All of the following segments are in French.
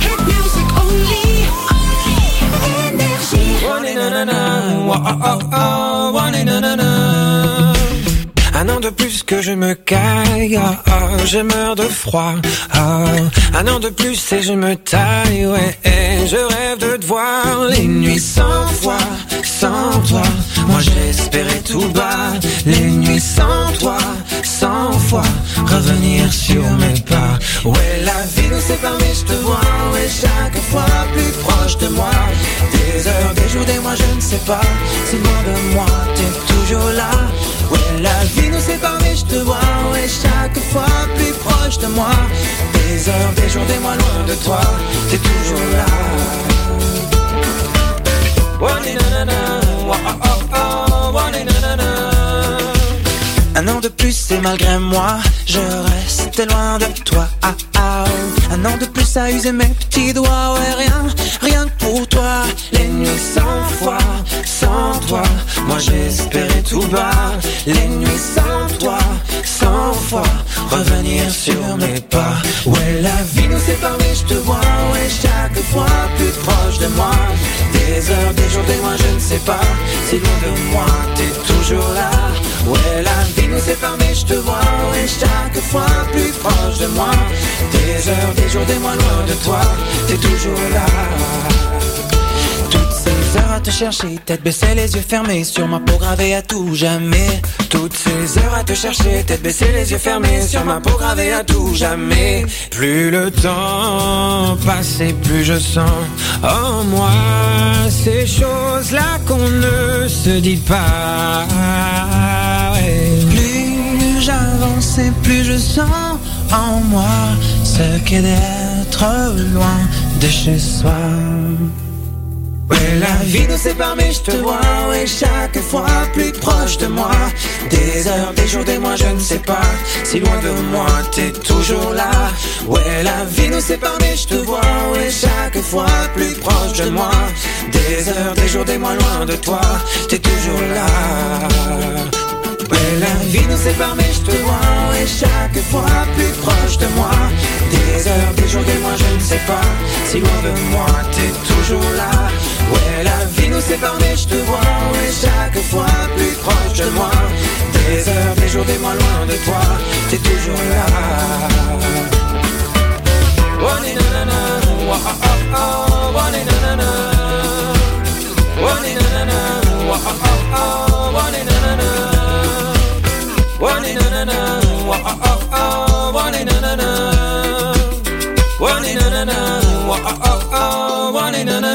Hit music only, only énergie. Un an de plus que je me caille, ah, ah, je meurs de froid. ah. un an de plus et je me taille, ouais. et je rêve de te voir les nuits sans toi, sans toi. Moi j'espérais tout bas, les nuits sans toi, sans fois revenir sur mes pas. Ouais, la vie nous sépare, mais je te vois, ouais, chaque fois plus proche de moi. Des heures, des jours, des mois, je ne sais pas. Si loin de moi, t'es toujours là. Ouais, la vie nous sépare, mais je te vois, ouais, chaque fois plus proche de moi. Des heures, des jours, des mois, loin de toi, t'es toujours là. One na na na, wah ah ah ah, one na na na. Un an de plus et malgré moi, je reste loin de toi. Ah, ah, oh. Un an de plus à user mes petits doigts, ouais, rien, rien que pour toi. Les nuits sans foi, sans toi, moi j'espérais tout bas. Les nuits sans toi, sans foi, revenir sur mes pas. Ouais, la vie nous sépare, mais je te vois, ouais, chaque fois plus proche de moi. Des heures, des jours, des mois, je ne sais pas. Si loin de moi, t'es toujours là. Ouais, la vie nous je te vois, ouais, chaque fois plus proche de moi. Des heures, des jours, des mois, loin de toi, t'es toujours là. Toutes ces heures à te chercher, tête baissée, les yeux fermés, sur ma peau gravée à tout jamais. Toutes ces heures à te chercher, tête baissée, les yeux fermés, sur ma peau gravée à tout jamais. Plus le temps passe et plus je sens en moi ces choses-là qu'on ne se dit pas. Et plus je sens en moi ce qu'est d'être loin de chez soi. Ouais, la vie nous sépare, mais je te vois, ouais, chaque fois plus proche de moi. Des heures, des jours, des mois, je ne sais pas. Si loin de moi, t'es toujours là. Ouais, la vie nous sépare, mais je te vois, ouais, chaque fois plus proche de moi. Des heures, des jours, des mois, loin de toi, t'es toujours là. Ouais, la vie nous sépare, mais je te vois, ouais, chaque fois plus proche de moi. Des heures, des jours, des mois, je ne sais pas. Si loin de moi, t'es toujours là. Ouais, la vie nous sépare, mais je te vois, ouais, chaque fois plus proche de moi. Des heures, des jours, des mois, loin de toi, t'es toujours là. Oh, ni, na, na, na, oh, oh, oh, oh, oh, oh, oh, Oh, ni, na, na, na, oh, oh, oh, oh, oh, ni, na, na, na. Oh, ni, na, na, na, oh, oh, oh, oh, oh, ni, na, na,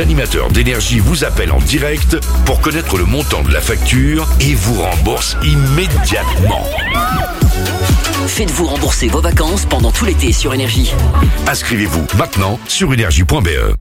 animateurs d'énergie vous appellent en direct pour connaître le montant de la facture et vous remboursent immédiatement. Faites-vous rembourser vos vacances pendant tout l'été sur Énergie. Inscrivez-vous maintenant sur énergie.be.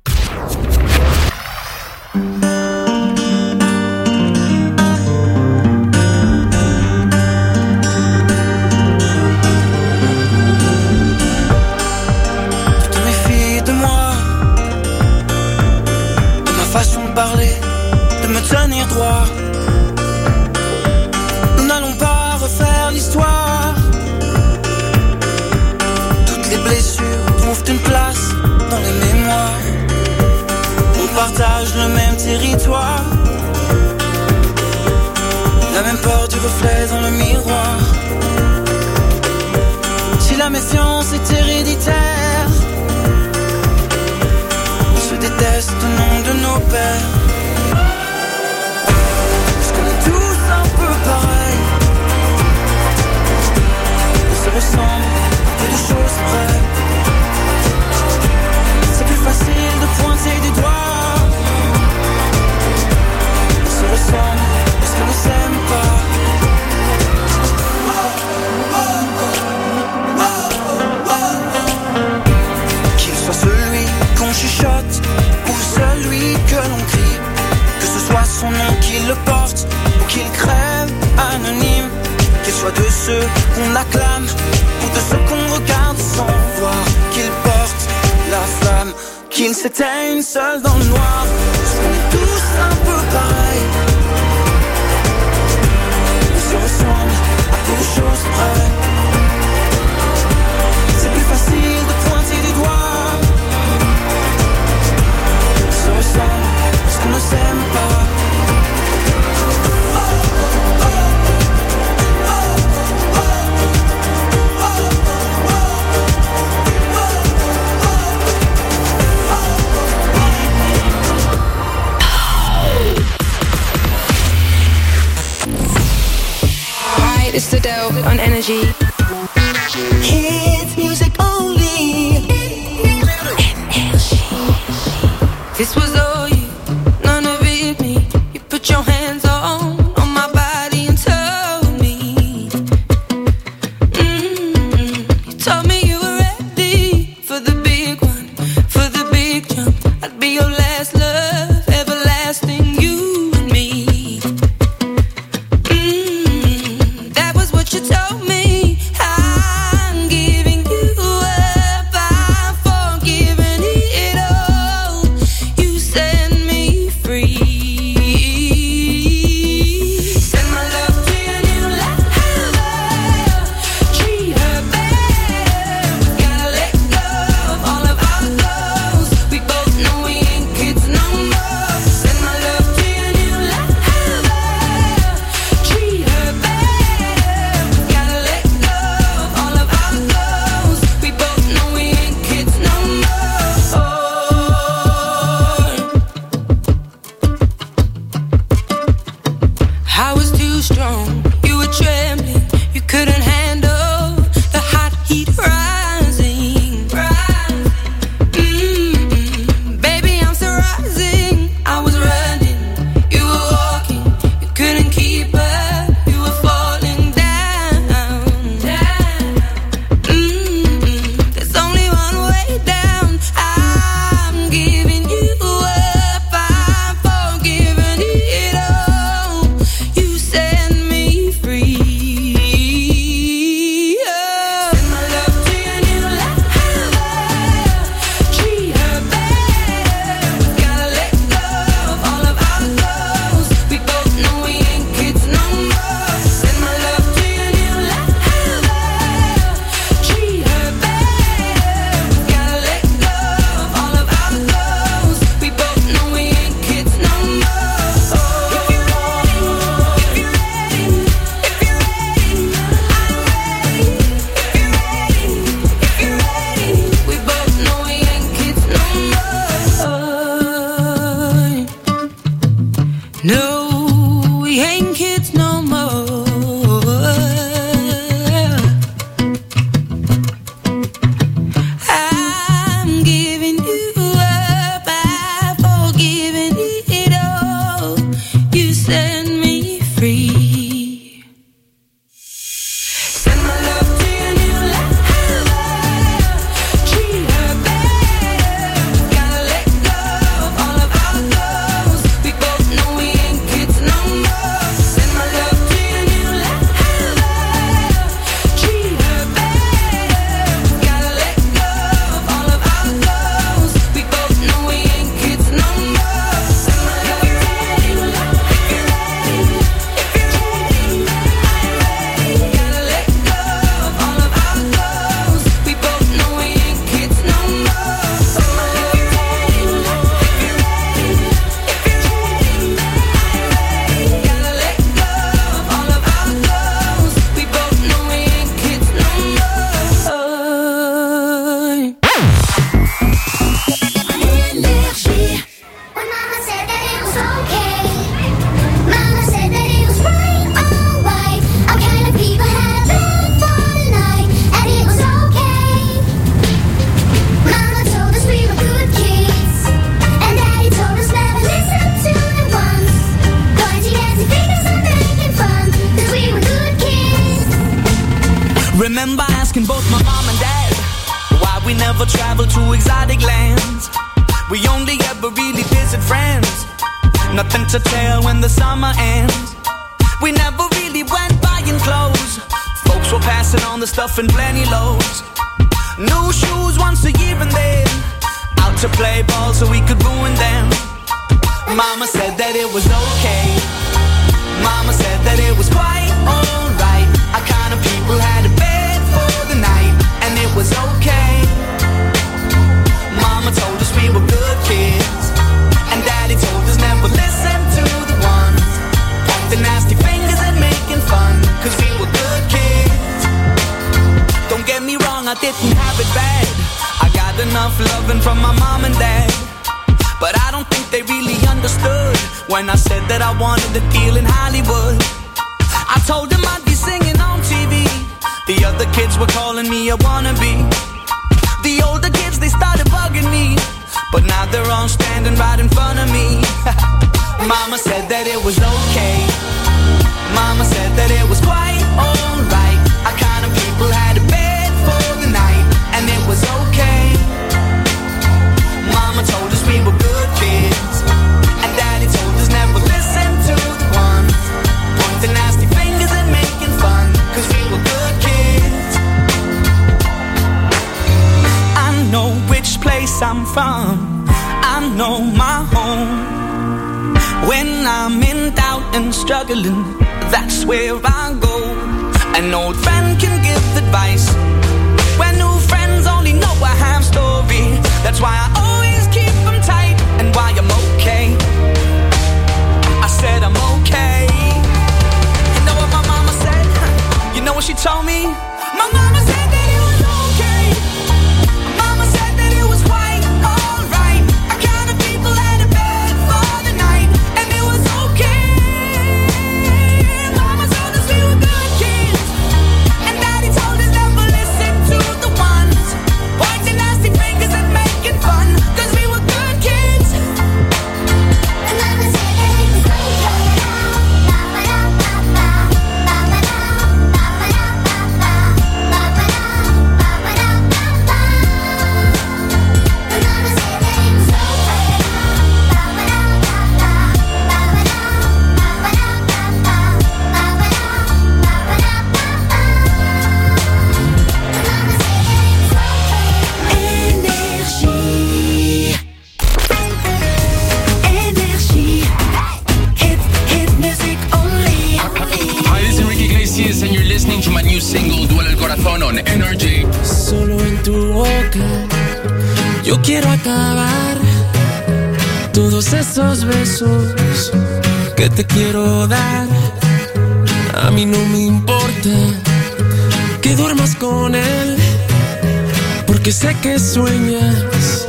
que sé que sueñas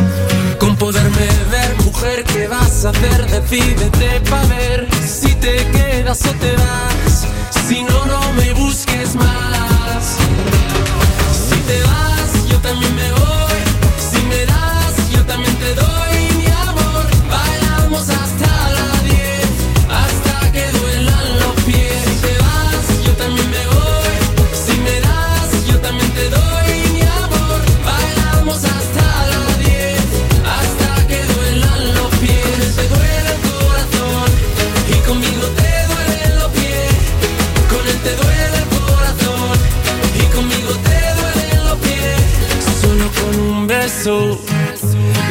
con poderme ver, mujer, ¿qué vas a hacer? Decídete pa' ver si te quedas o te vas, si no, no me busques más. Si te vas, yo también me voy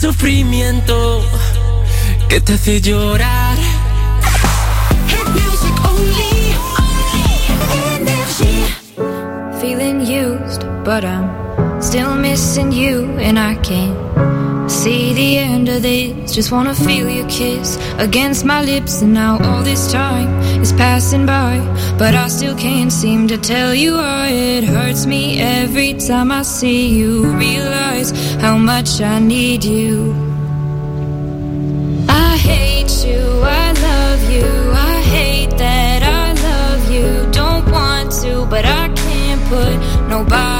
Sufrimiento que te hace llorar. Hit music only. Energy. Feeling used, but I'm still missing you, and I can't see the end of this. Just wanna feel your kiss against my lips, and now all this time passing by, but I still can't seem to tell you why it hurts me every time I see you. Realize how much I need you. I hate you, I love you, I hate that I love you. Don't want to, but I can't put nobody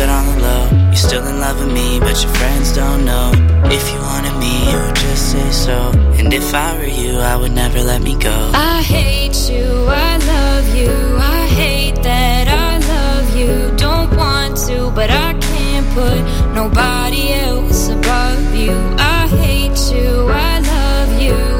it on the low. You're still in love with me, but your friends don't know. If you wanted me, you would just say so. And if I were you, I would never let me go. I hate you, I love you, I hate that I love you. Don't want to, but I can't put nobody else above you. I hate you, I love you,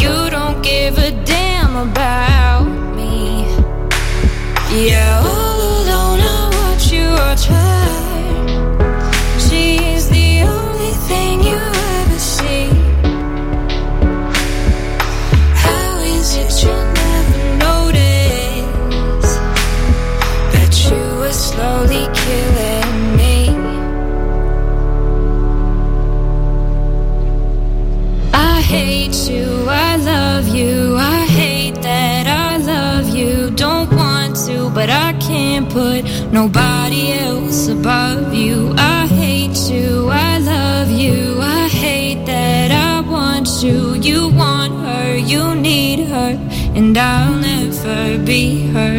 You don't give a damn about me. Yeah, can't put nobody else above you. I hate you, I love you, I hate that I want you. You want her, you need her, and I'll never be her.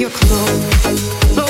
your clothes.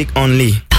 music only.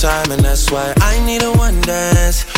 Time, and that's why I need a one dance.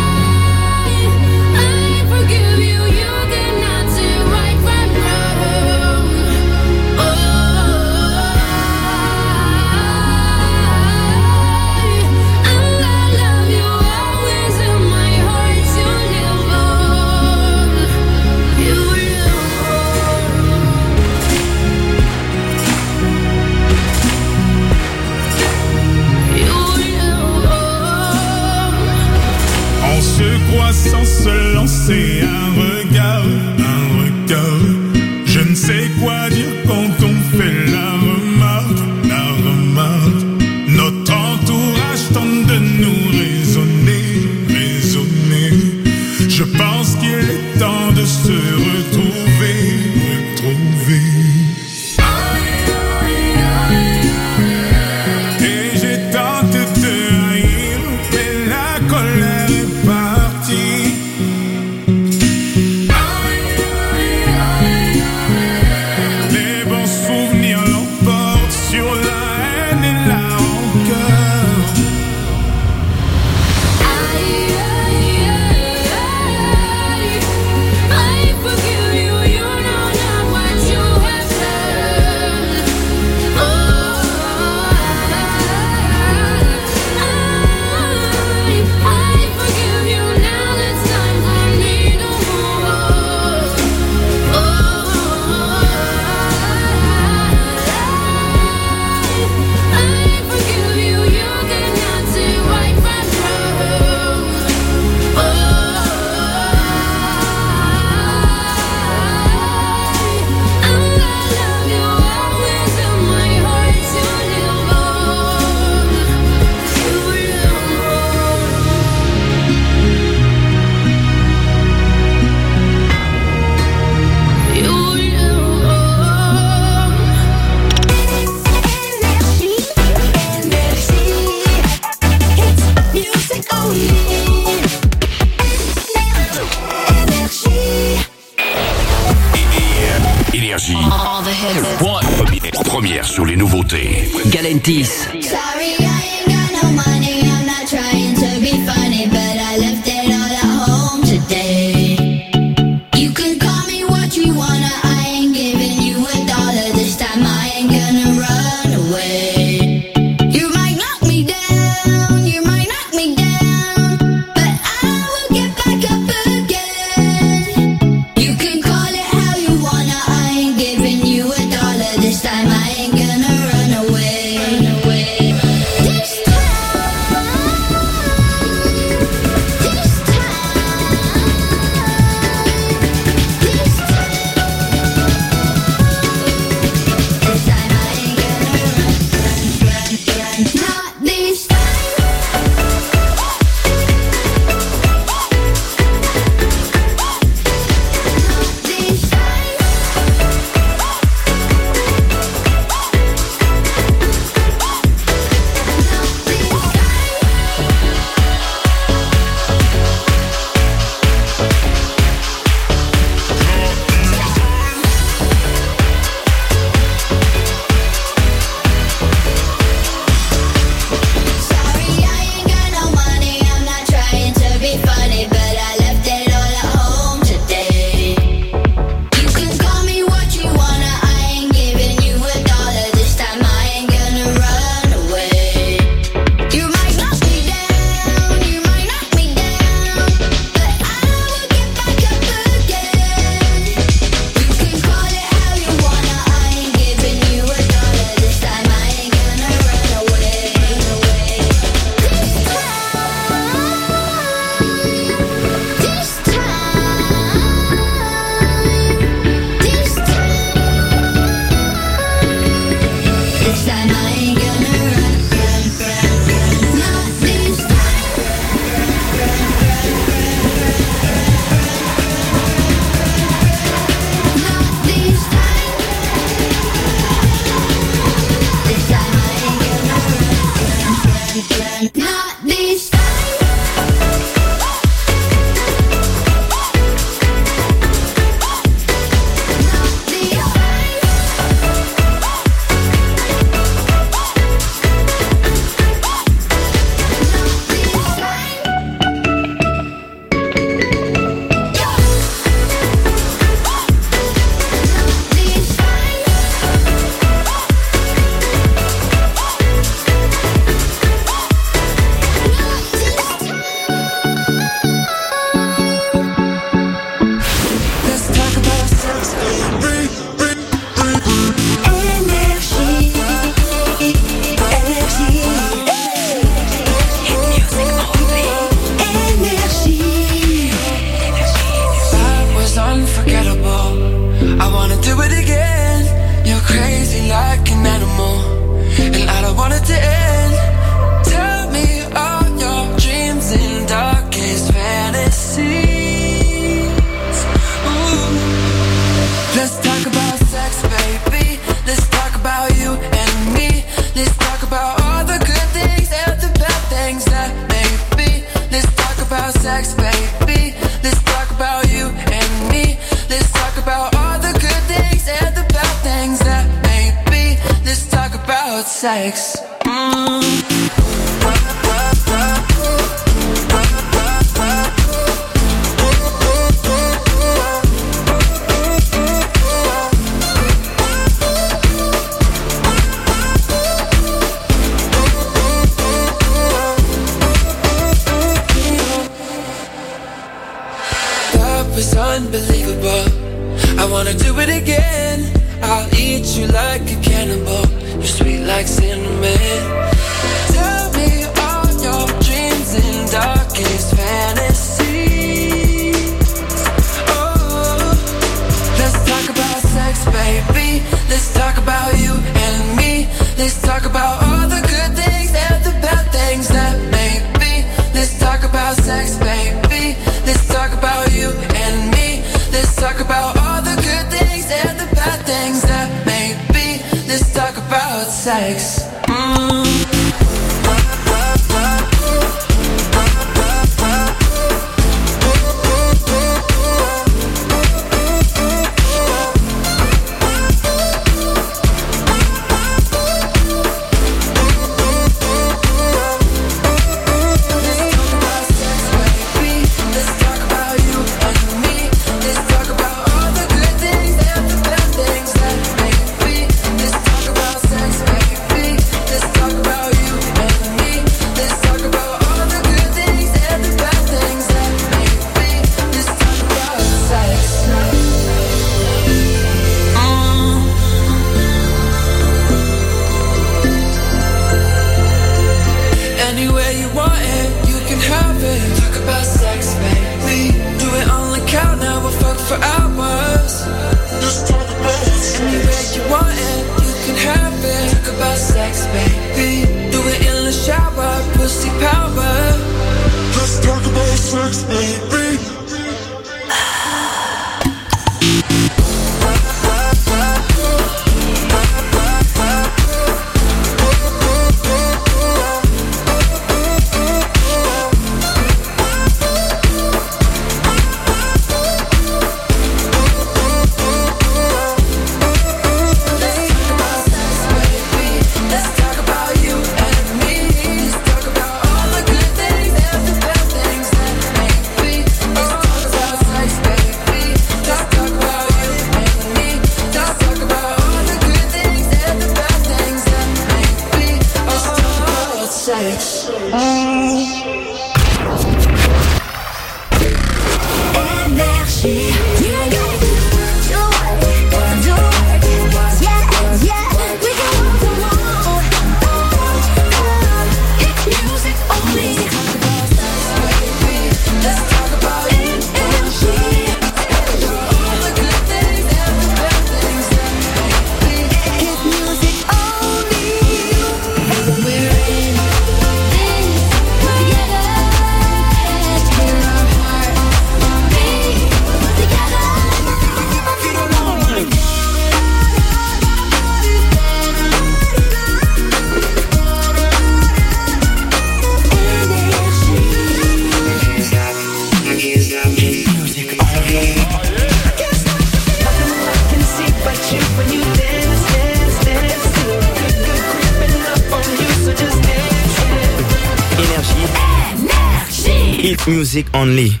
Music only.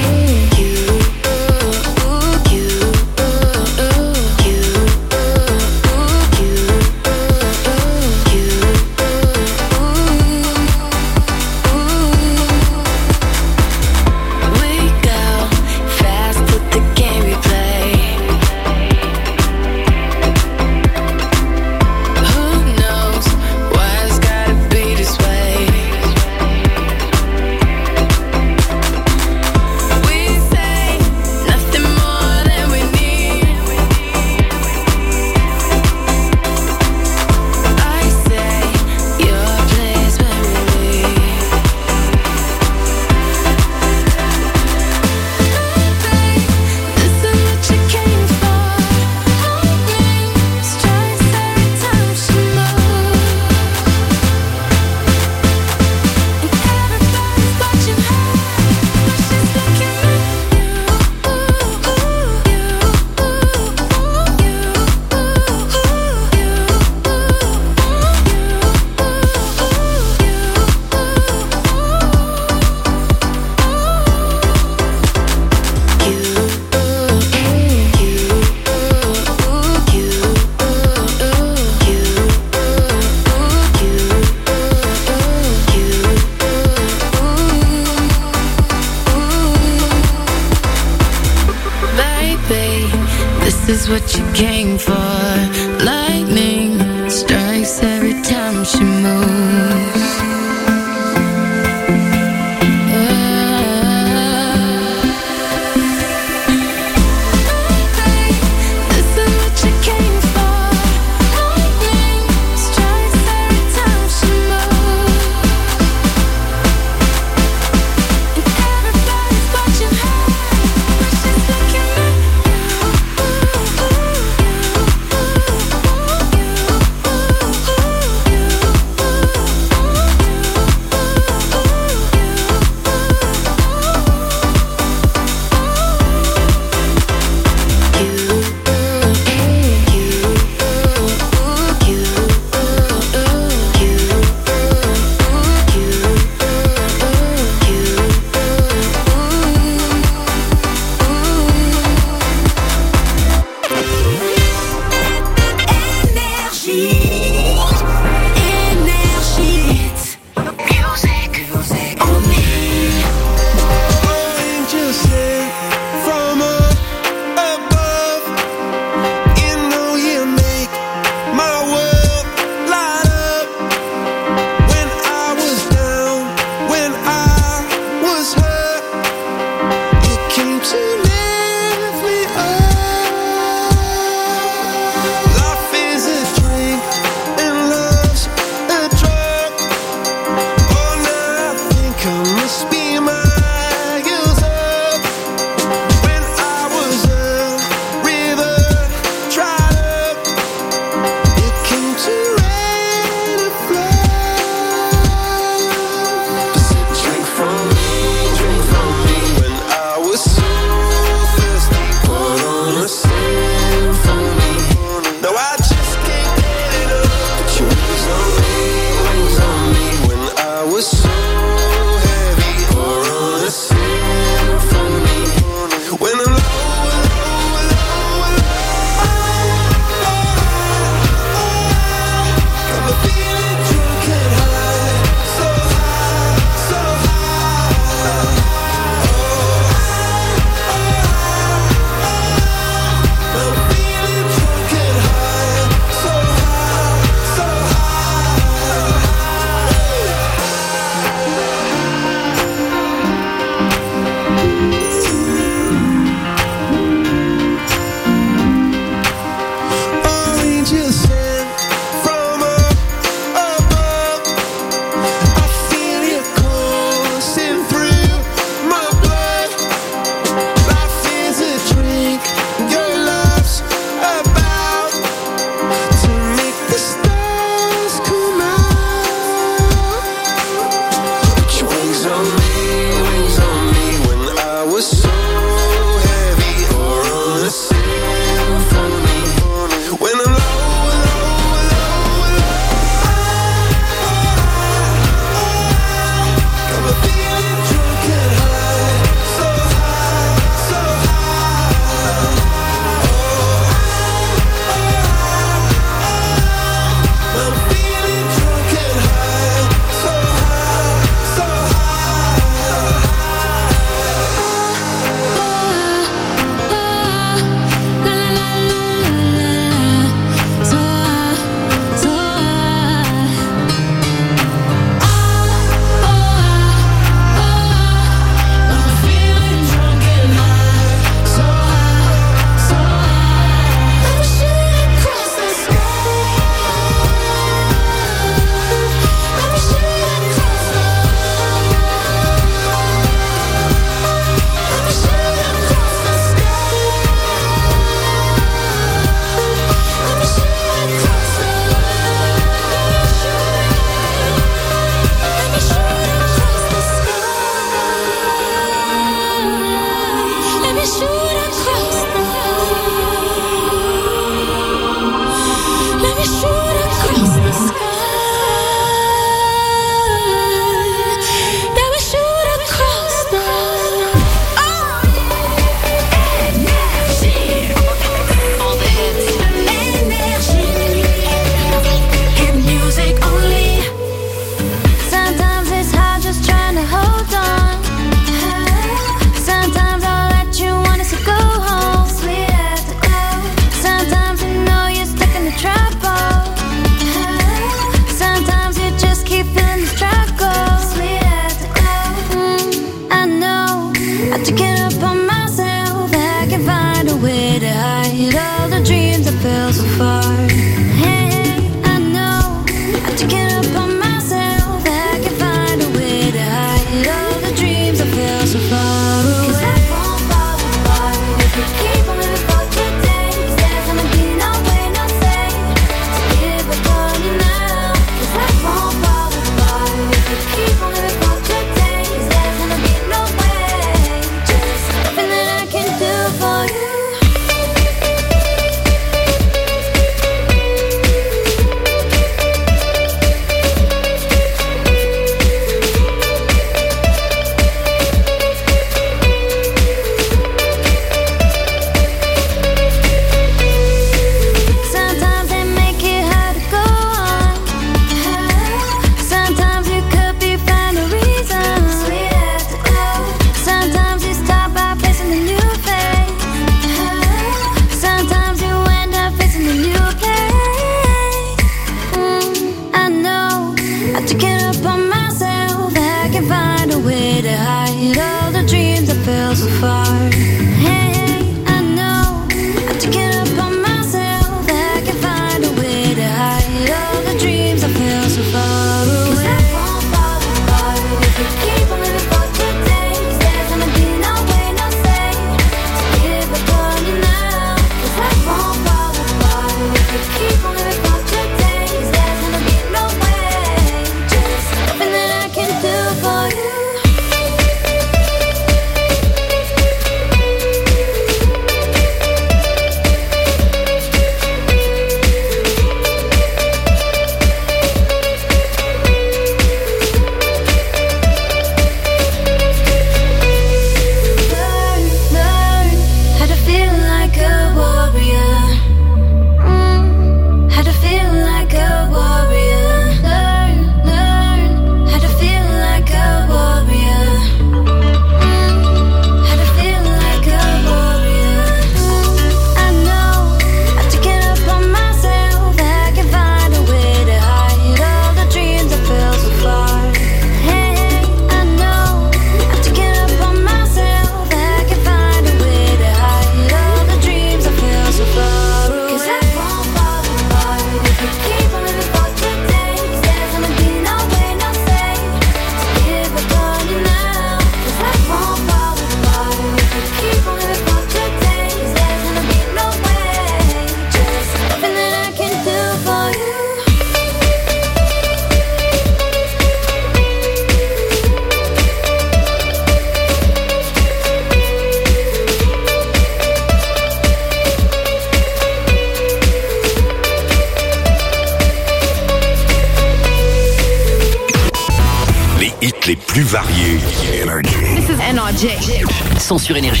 sur énergie.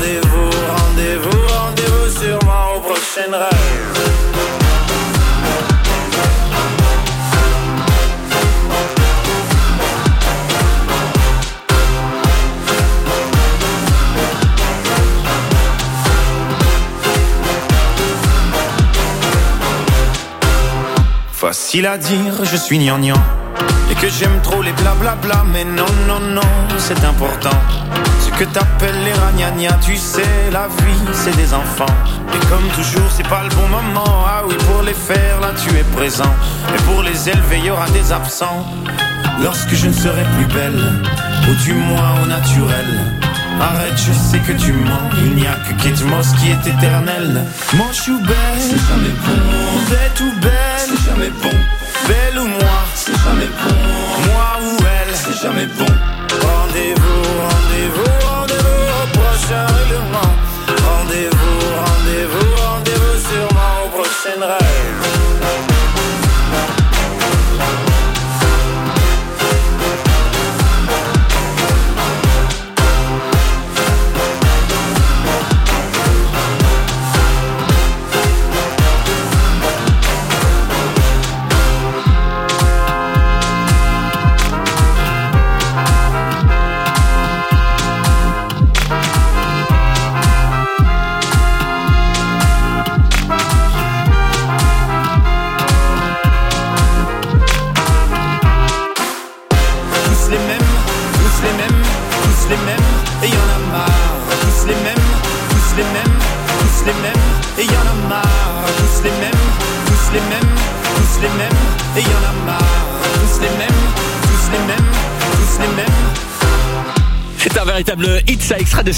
rendez-vous, rendez-vous, rendez-vous sûrement au prochain rêve. Facile à dire, je suis gnangnan. Et que j'aime trop les blablabla, mais non, non, non, c'est important. Que t'appelles les ragnagnas, tu sais, la vie, c'est des enfants. Et comme toujours, c'est pas le bon moment. Ah oui, pour les faire, là, tu es présent. Et pour les élever, il y aura des absents. Lorsque je ne serai plus belle, ou du moins au naturel. Arrête, je sais que tu mens. Il n'y a que Kate Moss qui est éternel. Manche ou belle, c'est jamais bon. Bête ou belle, c'est jamais bon. Belle ou moi, c'est jamais bon. Moi ou elle, c'est jamais bon. Rendez-vous, Rendez-vous, rendez-vous, rendez-vous sûrement au prochain rêve.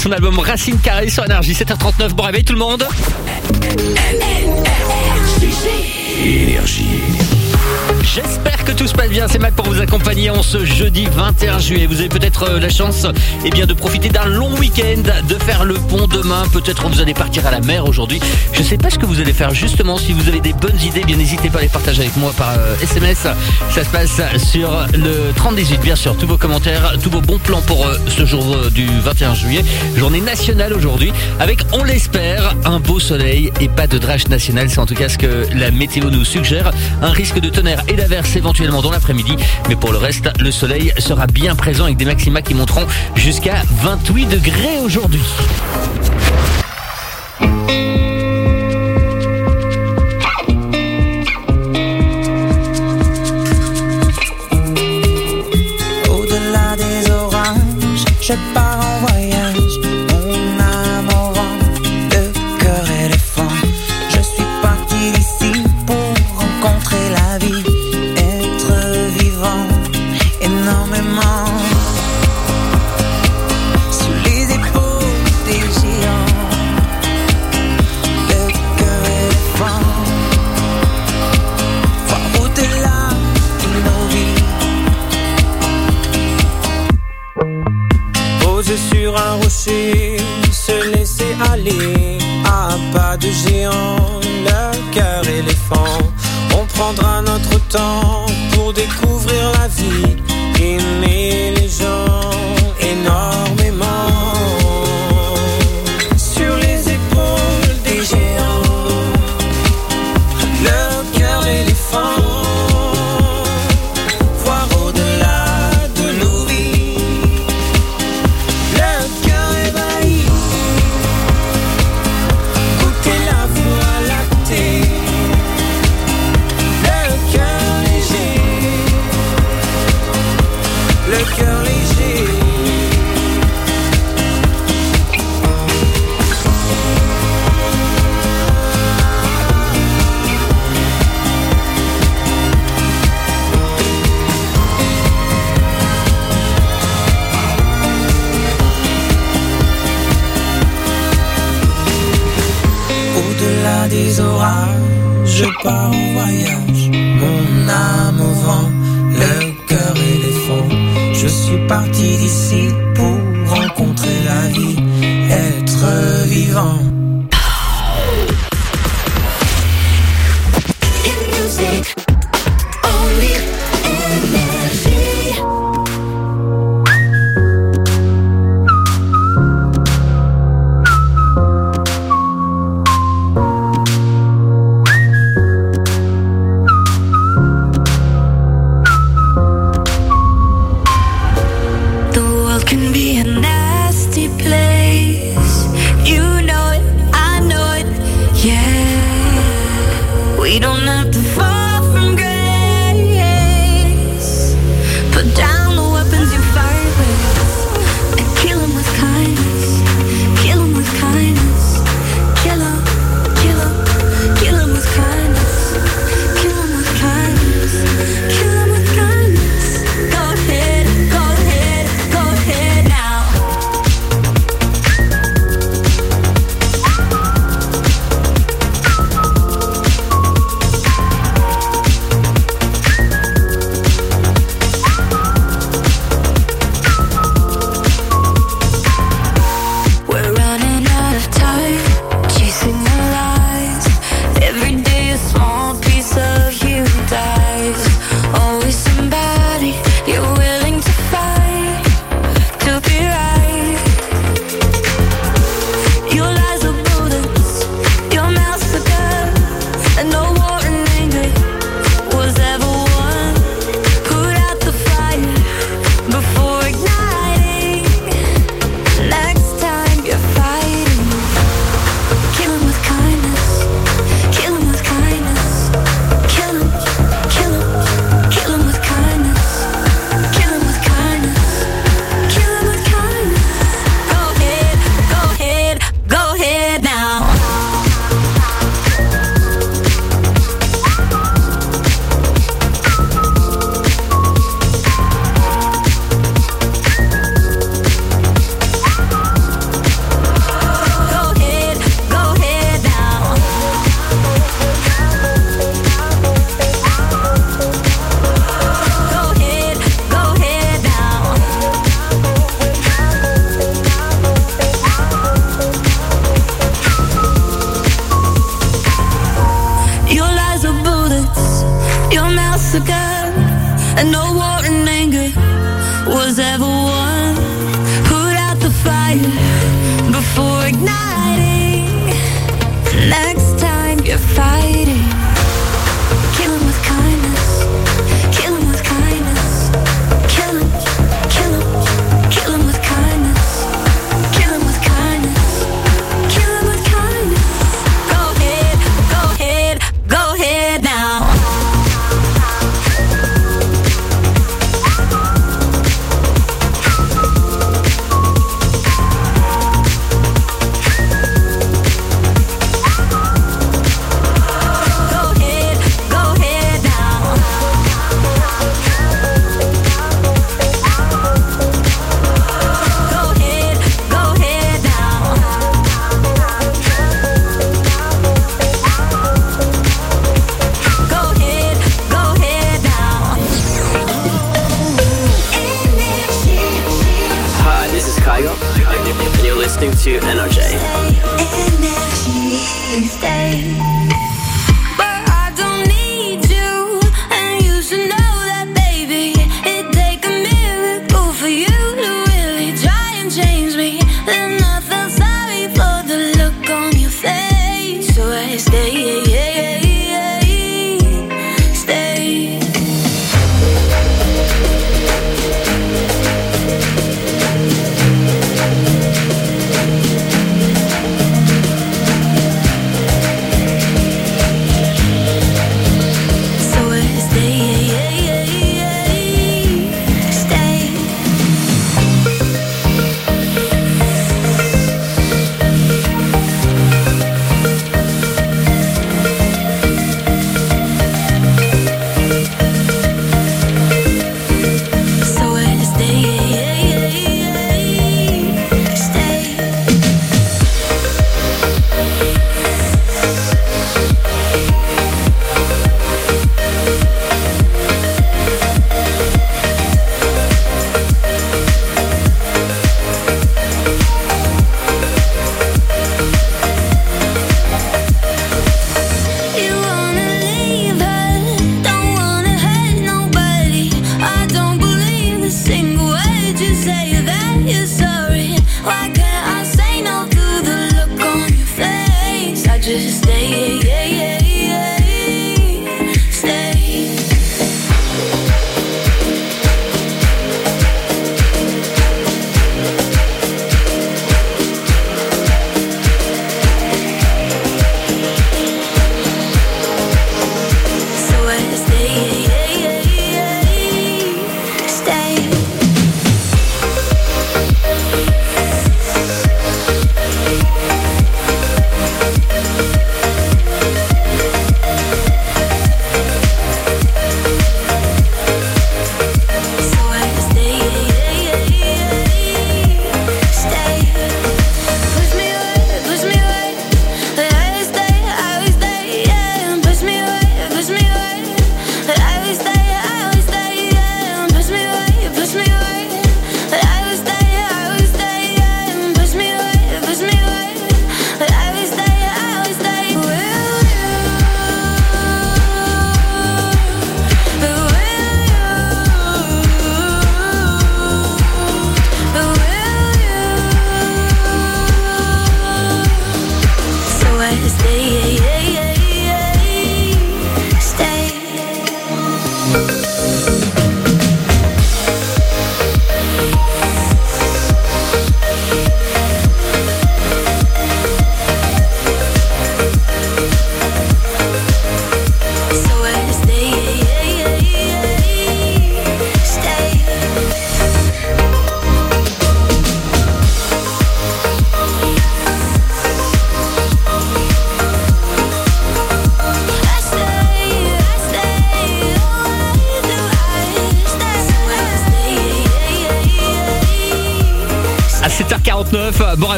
Son album Racine Carrée sur Énergie. 7h39, bon réveil tout le monde. J'espère que tout se passe bien, c'est Mac pour vous accompagner en ce jeudi 21 juillet. Vous avez peut-être euh, la chance eh bien, de profiter d'un long week-end, de faire le pont demain. Peut-être vous allez partir à la mer aujourd'hui. Je ne sais pas ce que vous allez faire justement. Si vous avez des bonnes idées, bien n'hésitez pas à les partager avec moi par euh, SMS. Ça se passe sur le 3018, bien sûr. Tous vos commentaires, tous vos bons plans pour euh, ce jour euh, du 21 juillet. Journée nationale aujourd'hui avec, on l'espère, un beau soleil et pas de drache nationale. C'est en tout cas ce que la météo nous suggère. Un risque de tonnerre et éventuellement dans l'après-midi. Mais pour le reste, le soleil sera bien présent avec des maxima qui monteront jusqu'à 28 degrés aujourd'hui.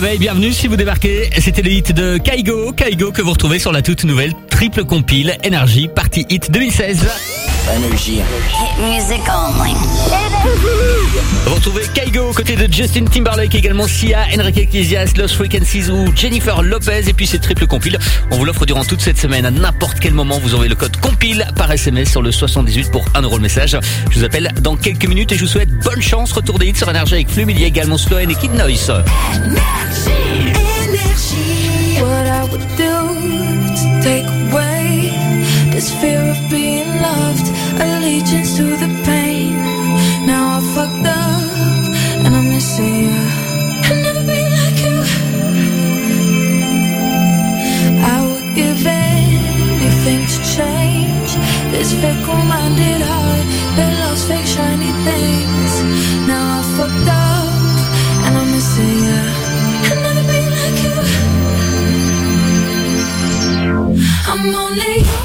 Bienvenue si vous débarquez. C'était le hit de Kaigo, Kaigo que vous retrouvez sur la toute nouvelle triple compile Energy Party Hit 2016. Énergie. Hit music only. Retrouvez Kaigo aux côtés de Justin Timberlake, également Sia, Enrique Iglesias, Lost Frequencies ou Jennifer Lopez. Et puis c'est triple compile. On vous l'offre durant toute cette semaine. À n'importe quel moment, vous envoyez le code compile par SMS sur le 78 pour 1€ le message. Je vous appelle dans quelques minutes et je vous souhaite bonne chance. Retour des hits sur Energy avec Flume. Il y a également Sloan et Kid Noise. Energy. Energy. What I would do. this fear of being loved, allegiance to the pain. Now I fucked up, and I'm missing you. I'll never be like you. I would give anything to change this fickle-minded heart that loves fake shiny things. Now I fucked up, and I'm missing you. I'd never be like you. I'm only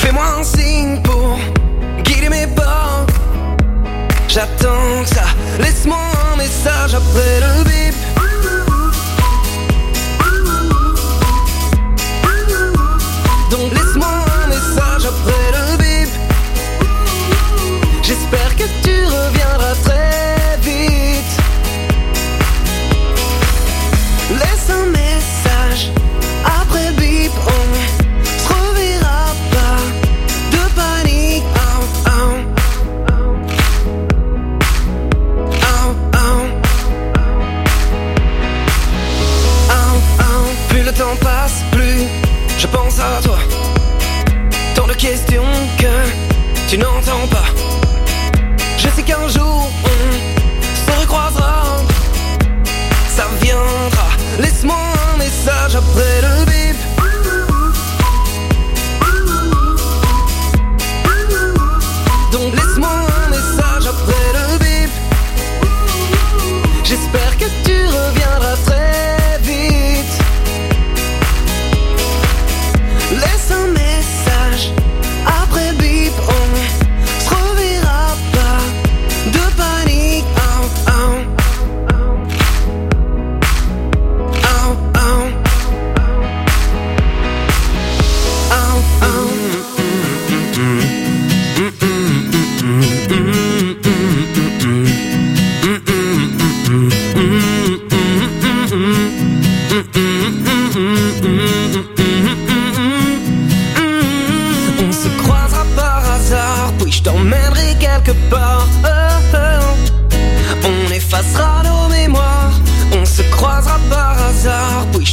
Fais-moi un signe pour guider mes pas. J'attends que ça. Laisse-moi un message après le bip. Donc laisse-moi un message après le bip. J'espère que tu Je pense à toi. Tant de questions que tu n'entends pas. Je sais qu'un jour on se recroisera. Ça viendra. Laisse-moi un message après le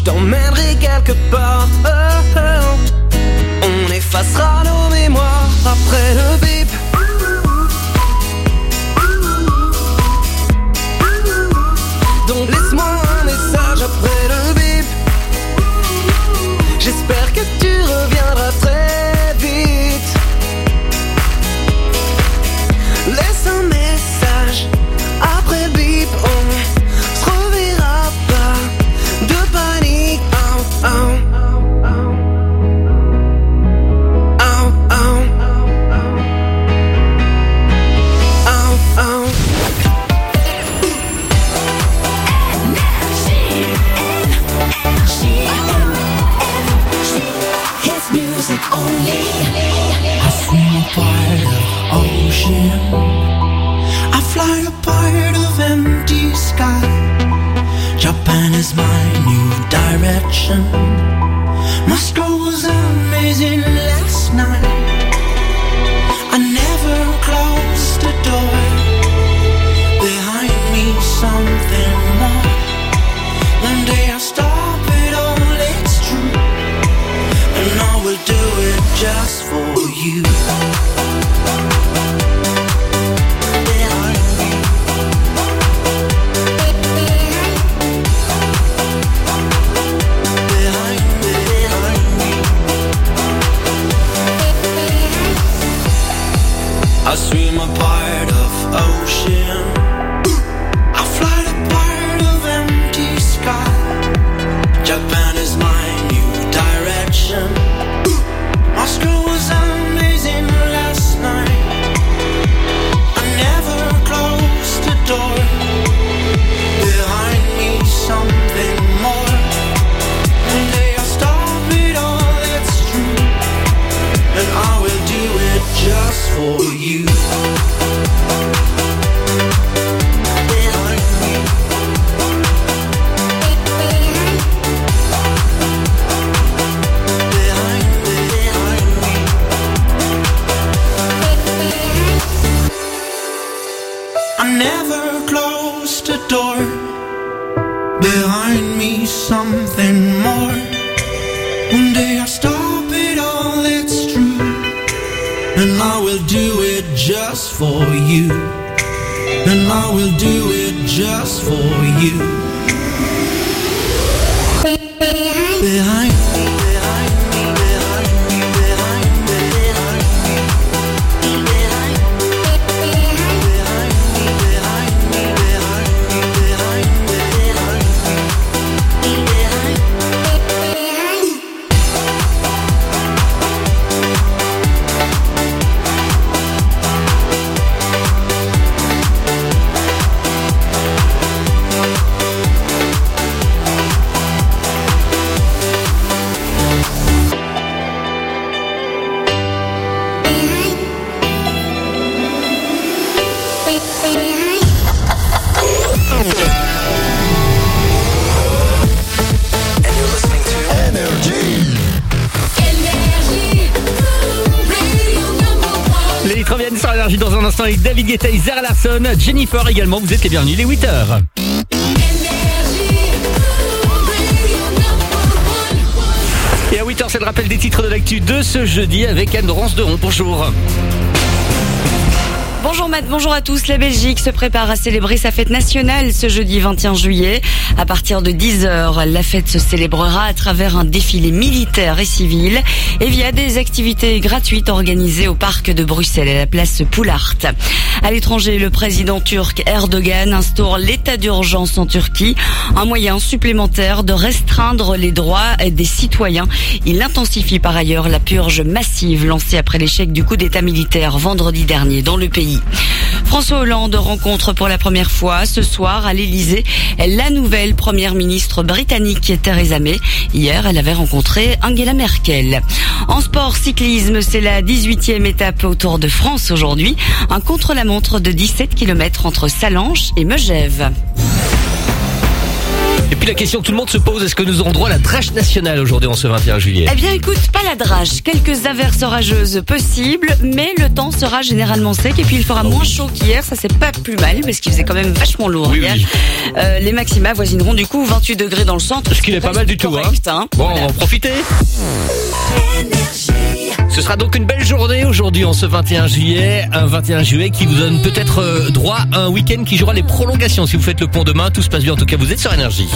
t'emmènerai quelque part. Oh, oh. On effacera David Guetta et Zara Larson. Jennifer également, vous êtes les bienvenus, les 8h. Et à 8h, c'est le rappel des titres de l'actu de ce jeudi avec Anne-Laurence Deron. Bonjour. Bonjour Matt, bonjour à tous. La Belgique se prépare à célébrer sa fête nationale ce jeudi 21 juillet. À partir de 10h, la fête se célébrera à travers un défilé militaire et civil et via des activités gratuites organisées au parc de Bruxelles à la place Poulart. À l'étranger, le président turc Erdogan instaure l'état d'urgence en Turquie, un moyen supplémentaire de restreindre les droits des citoyens. Il intensifie par ailleurs la purge massive lancée après l'échec du coup d'état militaire vendredi dernier dans le pays. François Hollande rencontre pour la première fois ce soir à l'Elysée la nouvelle première ministre britannique Theresa May. Hier, elle avait rencontré Angela Merkel. En sport cyclisme, c'est la 18e étape au Tour de France aujourd'hui. Un contre-la-montre de 17 km entre Salanches et Megève. Et puis la question que tout le monde se pose, est-ce que nous aurons droit à la drèche nationale aujourd'hui en ce 21 juillet? Eh bien écoute, pas la drage, quelques averses orageuses possibles, mais le temps sera généralement sec et puis il fera moins chaud qu'hier, ça c'est pas plus mal parce qu'il faisait quand même vachement lourd Oui, hier. oui. Euh, les maxima voisineront du coup 28 degrés dans le centre. Ce qui n'est pas mal du tout, hein. hein. Bon, on va en profiter. Ce sera donc une belle journée aujourd'hui en ce 21 juillet. Un 21 juillet qui vous donne peut-être euh, droit à un week-end qui jouera les prolongations. Si vous faites le pont demain, tout se passe bien. En tout cas, vous êtes sur énergie.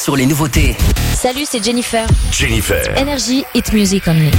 Sur les nouveautés. Salut, c'est Jennifer. Jennifer. Energy Hit Music Only.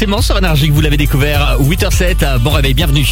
Forcément sur énergie que vous l'avez découvert. 8h07, bon réveil, bienvenue.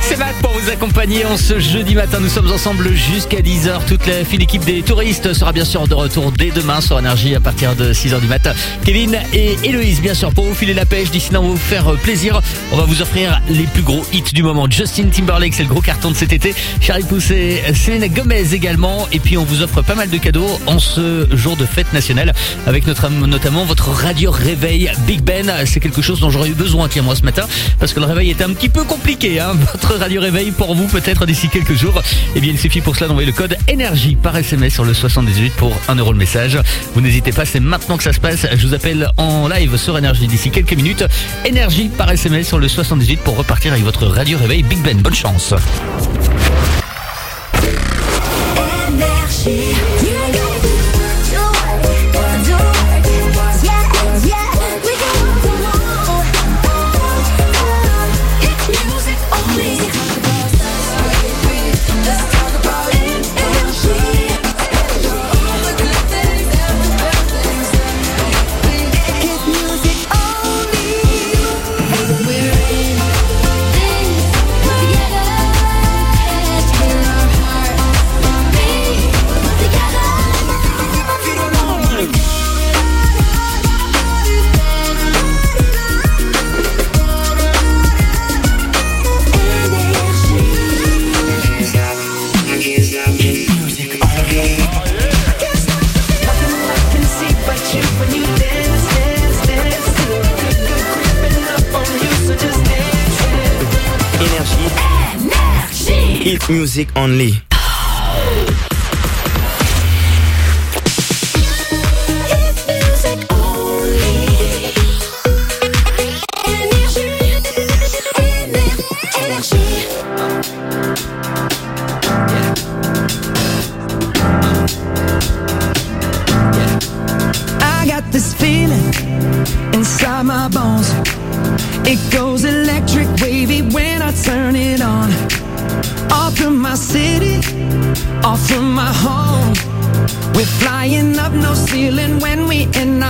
C'est Matt vous accompagner en ce jeudi matin. Nous sommes ensemble jusqu'à 10h. Toute la fine équipe des touristes sera bien sûr de retour dès demain sur Énergie à partir de 6h du matin. Kevin et Héloïse, bien sûr, pour vous filer la pêche. D'ici là, on va vous faire plaisir. On va vous offrir les plus gros hits du moment. Justin Timberlake, c'est le gros carton de cet été. Charlie Poussé, Selena Gomez également. Et puis, on vous offre pas mal de cadeaux en ce jour de fête nationale avec notre, notamment votre radio réveil Big Ben. C'est quelque chose dont j'aurais eu besoin, tiens, moi, ce matin. Parce que le réveil était un petit peu compliqué, hein. Votre radio réveil pour vous, peut-être d'ici quelques jours. Eh bien, il suffit pour cela d'envoyer le code énergie par SMS sur le 78 pour 1 euro le message. Vous n'hésitez pas, c'est maintenant que ça se passe. Je vous appelle en live sur énergie d'ici quelques minutes. Énergie par SMS sur le 78 pour repartir avec votre radio réveil Big Ben. Bonne chance. Music only.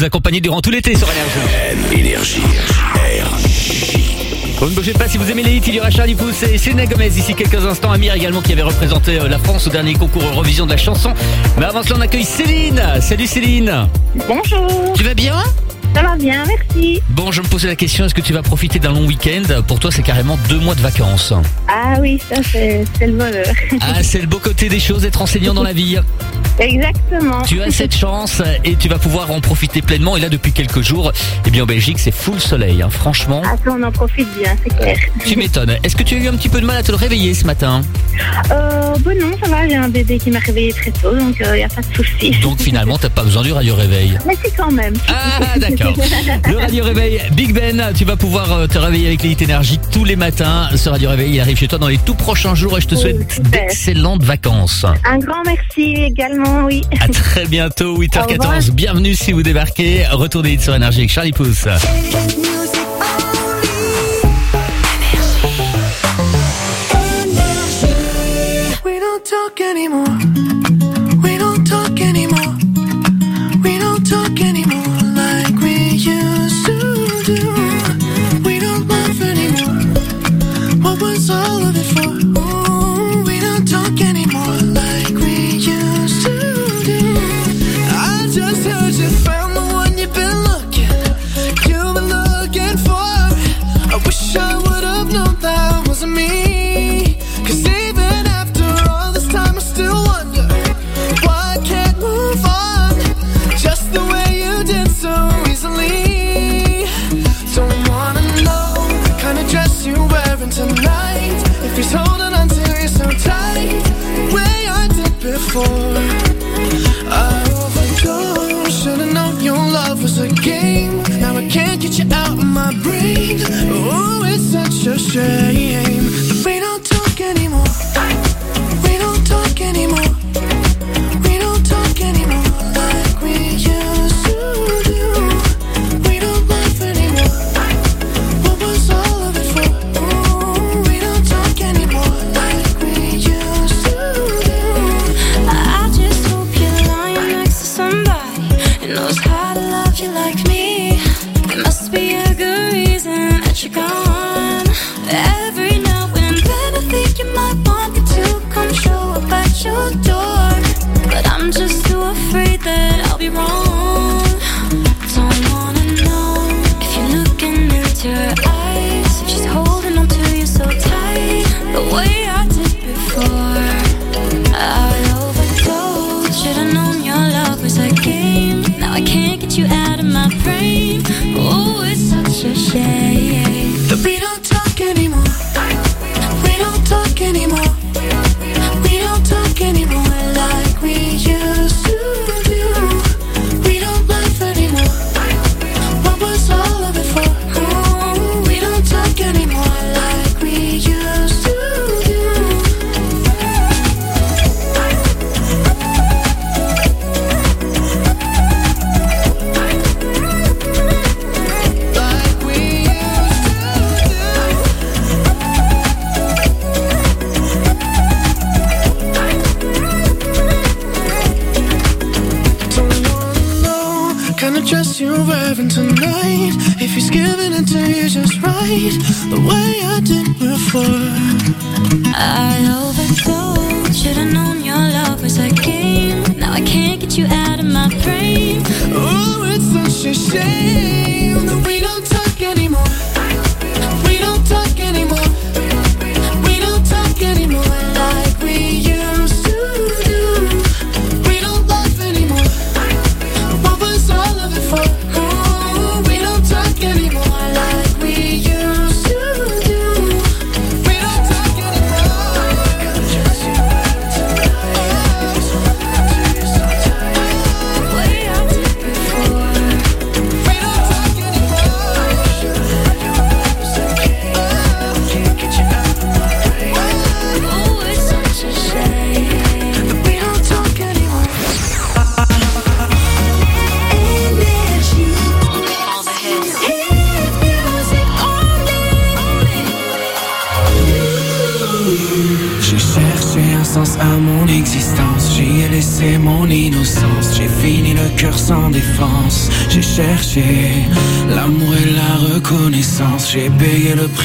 nous accompagner durant tout l'été sur Énergie. Vous ne bougez pas si vous aimez les hits, il y aura Charlie Pouce et Selena Gomez d'ici quelques instants. Amir également qui avait représenté euh, la France au dernier concours Eurovision de la chanson. Mais avant cela, on accueille Céline. Salut Céline. Bonjour. Tu vas bien? Ça va bien, merci. Bon, je me posais la question, est-ce que tu vas profiter d'un long week-end? Pour toi, c'est carrément deux mois de vacances. Ah oui, ça c'est c'est le bonheur. Ah, c'est le beau côté des choses d'être enseignant dans la vie. Exactement. Tu as cette chance et tu vas pouvoir en profiter pleinement. Et là, depuis quelques jours, eh bien, en Belgique, c'est full soleil. hein. Franchement, Ah, on en profite bien, c'est clair. tu m'étonnes. Est-ce que tu as eu un petit peu de mal à te réveiller ce matin? Euh, bon non, ça va, j'ai un bébé qui m'a réveillé très tôt, donc il n'y a pas de souci. Donc finalement, t'as pas besoin du radio réveil. Mais c'est quand même. Ah d'accord. Le radio réveil Big Ben, tu vas pouvoir euh, te réveiller avec hits énergie tous les matins. Ce radio réveil, il arrive chez toi dans les tout prochains jours et je te souhaite d'excellentes vacances. Un grand merci également, oui. À très bientôt, Au revoir. 8h14. Bienvenue si vous débarquez. Retour des hits sur énergie avec Charlie Pouce.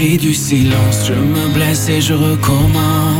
prix du silence, je me blesse et je recommence.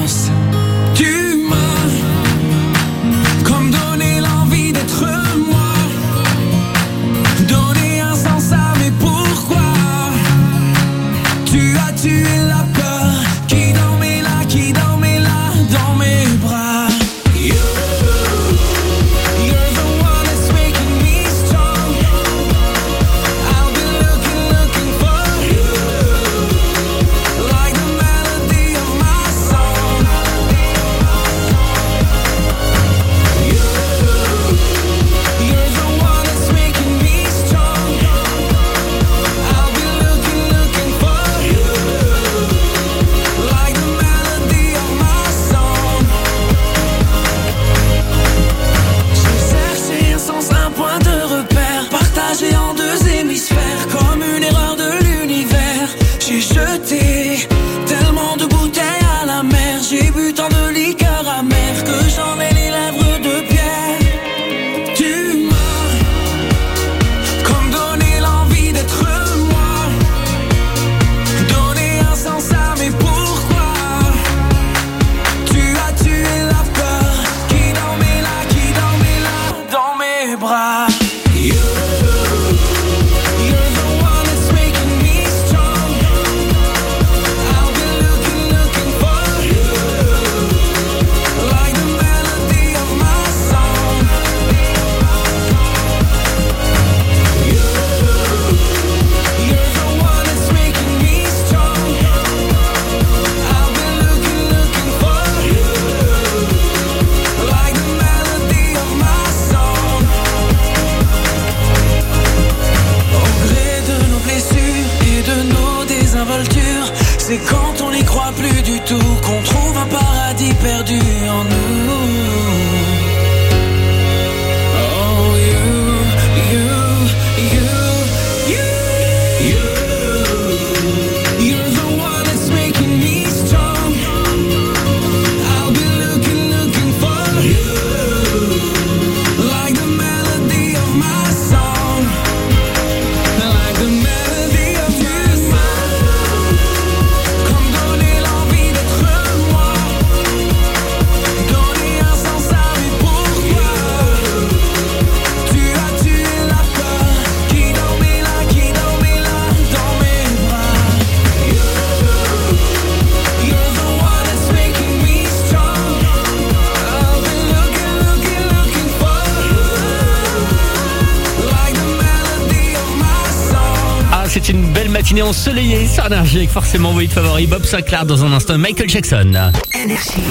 matinée ensoleillée sur Énergie avec forcément Void Favori, Bob Sinclair dans un instant, Michael Jackson. Energy.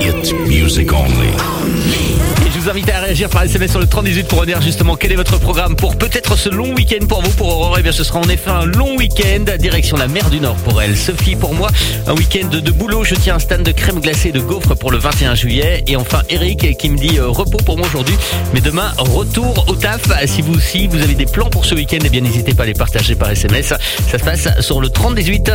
It music only vous invite à réagir par SMS sur le 38 pour dire justement quel est votre programme pour peut-être ce long week-end pour vous, pour Aurore. Et bien, ce sera en effet un long week-end, direction la mer du Nord pour elle. Sophie, pour moi, un week-end de boulot. Je tiens un stand de crème glacée de gaufres pour le 21 juillet. Et enfin, Eric qui me dit euh, repos pour moi aujourd'hui. Mais demain, retour au taf. Si vous aussi, vous avez des plans pour ce week-end, et bien, n'hésitez pas à les partager par SMS. Ça se passe sur le 30 18.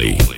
Only.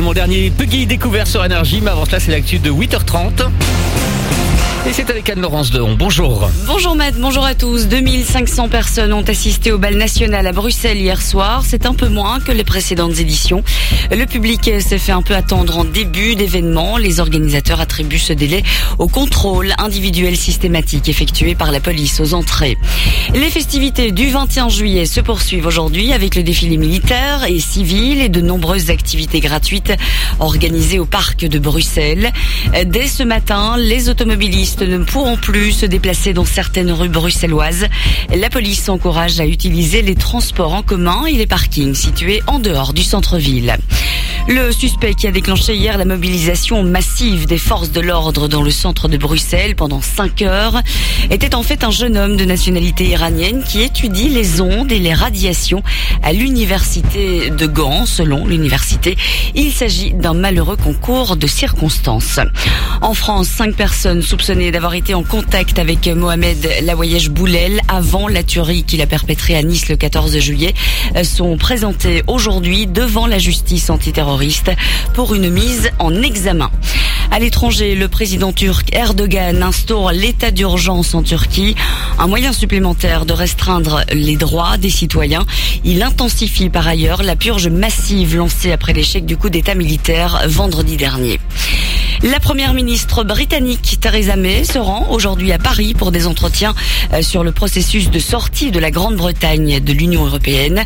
Également le dernier Puggy découvert sur Énergie. Mais avant cela, c'est l'actu de 8h30. Et c'est avec Anne-Laurence Dehon. Bonjour. Bonjour Matt, bonjour à tous. 2500 personnes ont assisté au bal national à Bruxelles hier soir. C'est un peu moins que les précédentes éditions. Le public s'est fait un peu attendre en début d'événement. Les organisateurs attribuent ce délai au contrôle individuel systématique effectué par la police aux entrées. Les festivités du 21 juillet se poursuivent aujourd'hui avec le défilé militaire et civil et de nombreuses activités gratuites organisées au parc de Bruxelles. Dès ce matin, les automobilistes ne pourront plus se déplacer dans certaines rues bruxelloises. La police encourage à utiliser les transports en commun et les parkings situés en dehors du centre-ville. Le suspect qui a déclenché hier la mobilisation massive des forces de l'ordre dans le centre de Bruxelles pendant 5 heures était en fait un jeune homme de nationalité iranienne qui étudie les ondes et les radiations à l'université de Gand. Selon l'université, il s'agit d'un malheureux concours de circonstances. En France, cinq personnes soupçonnées d'avoir été en contact avec Mohamed Lawayesh Boulel avant la tuerie qu'il a perpétrée à Nice le 14 juillet sont présentées aujourd'hui devant la justice antiterroriste pour une mise en examen. À l'étranger, le président turc Erdogan instaure l'état d'urgence en Turquie, un moyen supplémentaire de restreindre les droits des citoyens. Il intensifie par ailleurs la purge massive lancée après l'échec du coup d'État militaire vendredi dernier. La première ministre britannique Theresa May se rend aujourd'hui à Paris pour des entretiens euh, sur le processus de sortie de la Grande-Bretagne de l'Union européenne.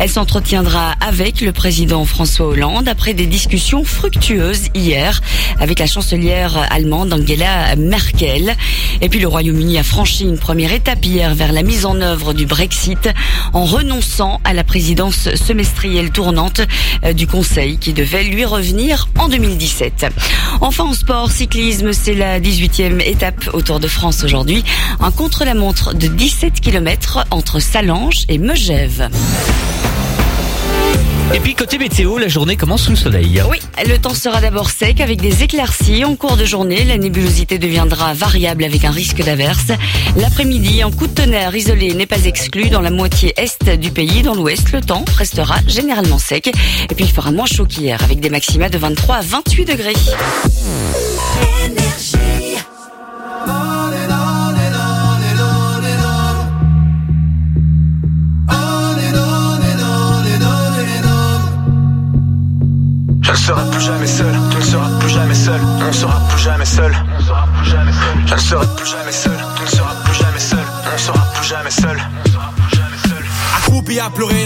Elle s'entretiendra avec le président François Hollande après des discussions fructueuses hier avec la chancelière allemande Angela Merkel. Et puis le Royaume-Uni a franchi une première étape hier vers la mise en œuvre du Brexit en renonçant à la présidence semestrielle tournante euh, du Conseil qui devait lui revenir en 2017. Enfin en sport, cyclisme, c'est la 18e étape au Tour de France aujourd'hui. Un contre-la-montre de 17 km entre Salange et Megève. Et puis côté météo, la journée commence sous le soleil. Oui, le temps sera d'abord sec avec des éclaircies. En cours de journée, la nébulosité deviendra variable avec un risque d'averse. L'après-midi, un coup de tonnerre isolé n'est pas exclu dans la moitié est du pays. Dans l'ouest, le temps restera généralement sec. Et puis il fera moins chaud qu'hier avec des maxima de 23 à 28 degrés. Je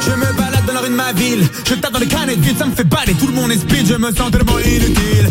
Je me balade dans la rue de ma ville. Je tape dans les canettes ça me fait baler Tout le monde speed, je me sens tellement inutile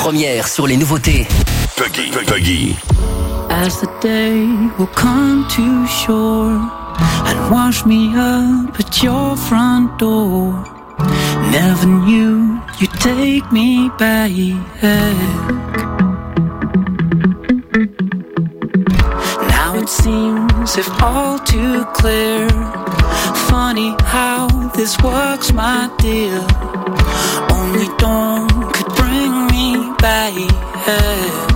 Première sur les nouveautés. Puggy. Puggy. As the day will come to shore and wash me up at your front door. Never knew you'd take me back. Now it seems if all too clear. Funny how this works, my dear. Only bring me back.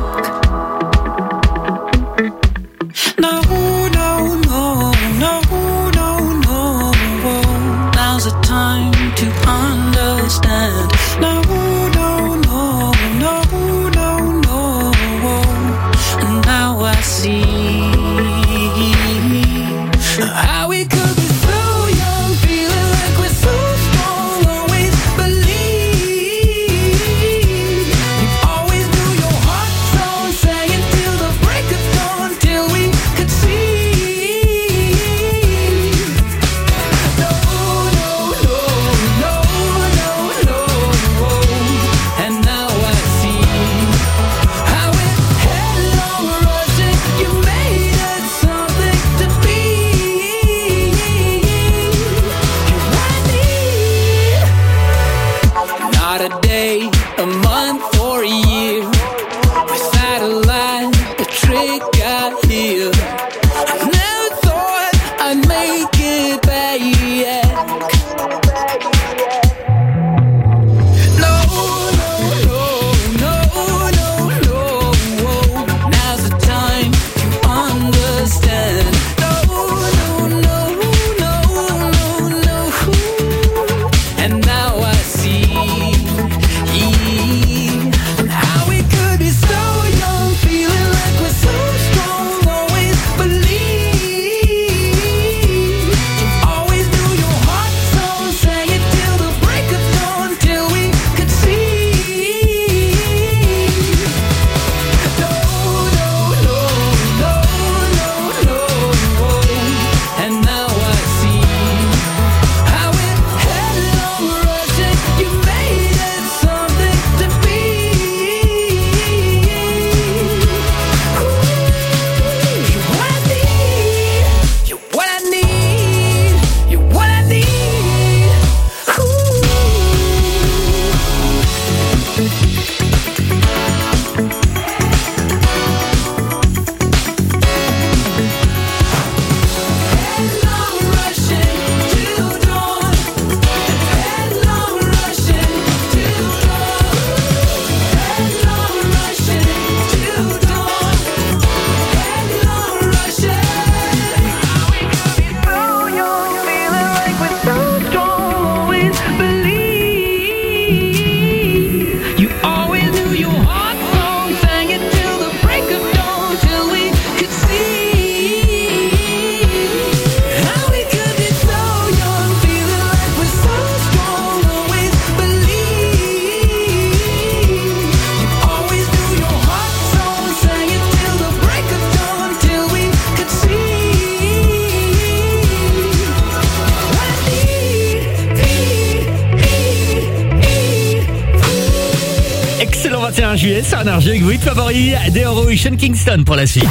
Euro Sean Kingston pour la suite.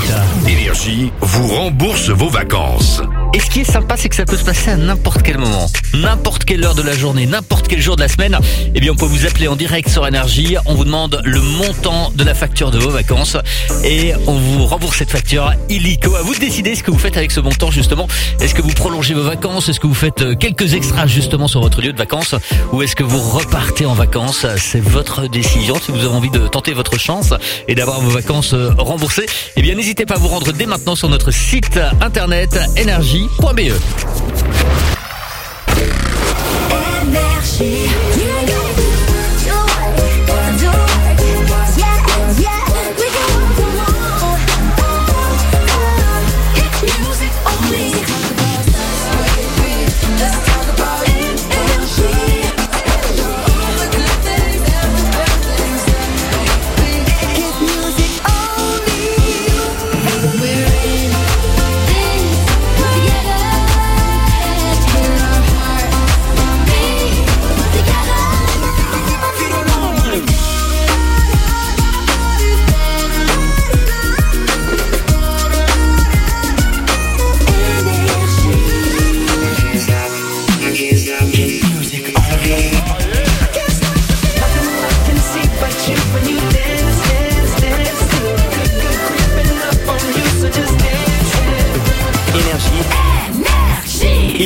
Énergie vous rembourse vos vacances. Et ce qui est sympa, c'est que ça peut se passer à n'importe quel moment, n'importe quelle heure de la journée, n'importe quel jour de la semaine. Eh bien, on peut vous appeler en direct sur Énergie. On vous demande le montant de la facture de vos vacances et on vous rembourse cette facture illico. À vous de décider ce que vous faites avec ce montant justement. Est-ce que vous prolongez vos vacances? Est-ce que vous faites euh, quelques extras justement sur votre lieu de vacances? Ou est-ce que vous repartez en vacances? C'est votre décision. Si vous avez envie de tenter votre chance et d'avoir vos vacances euh, remboursées, eh bien, n'hésitez pas à vous rendre dès maintenant sur notre site internet énergie.be. Énergie.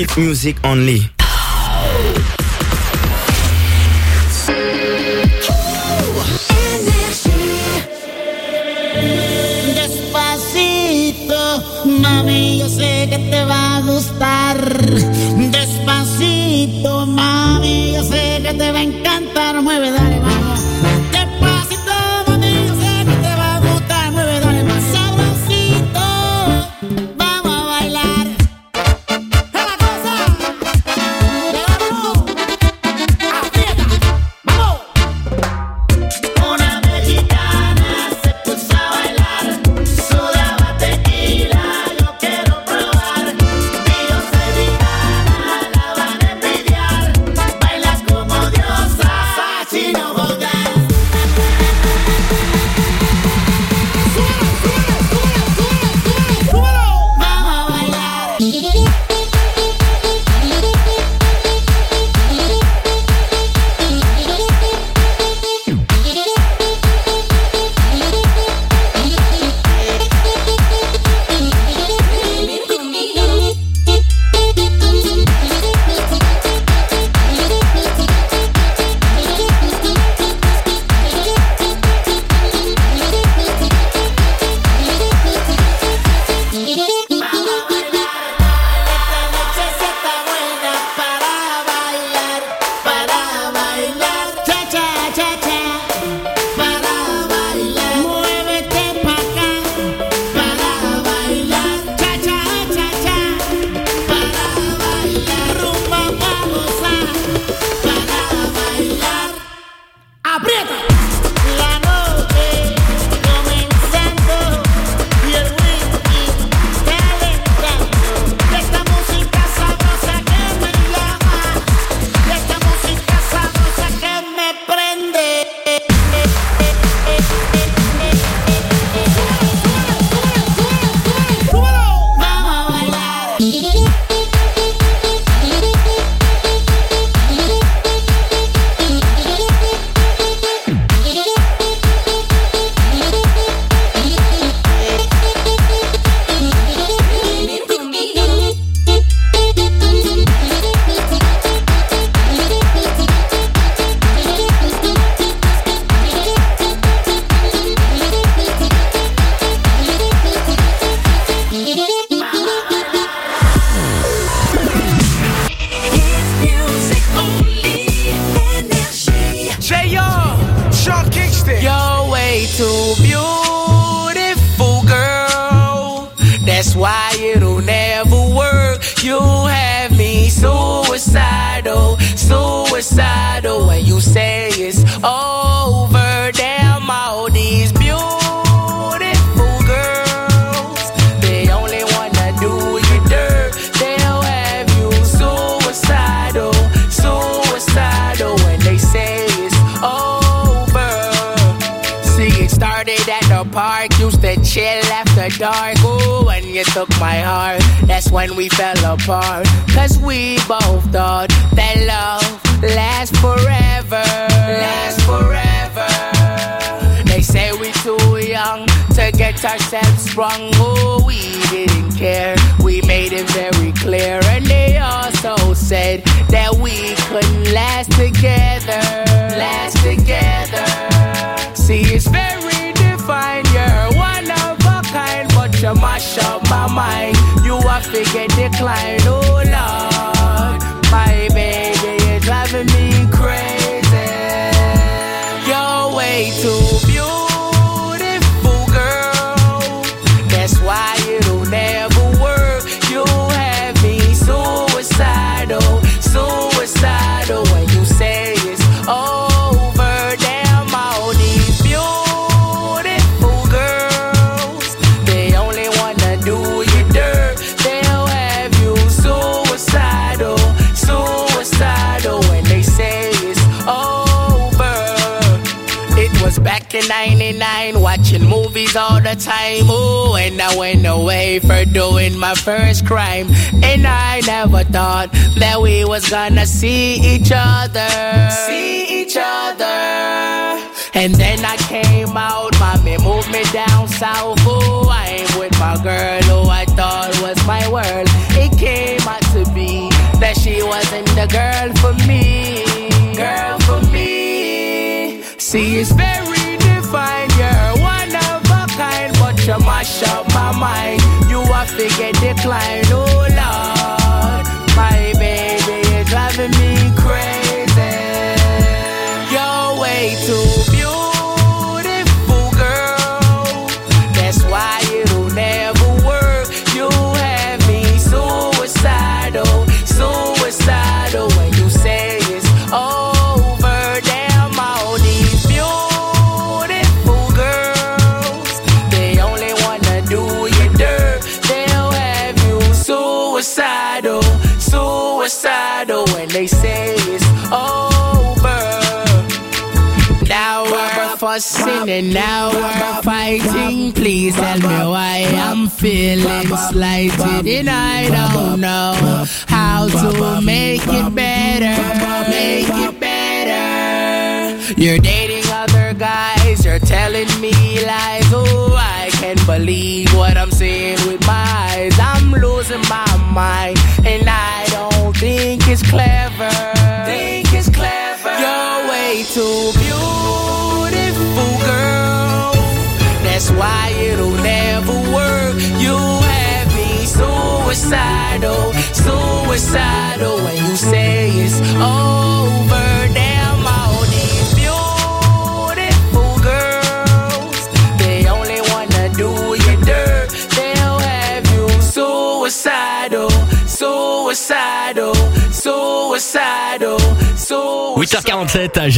music only. Despacito, mami, yo sé que te va a gustar.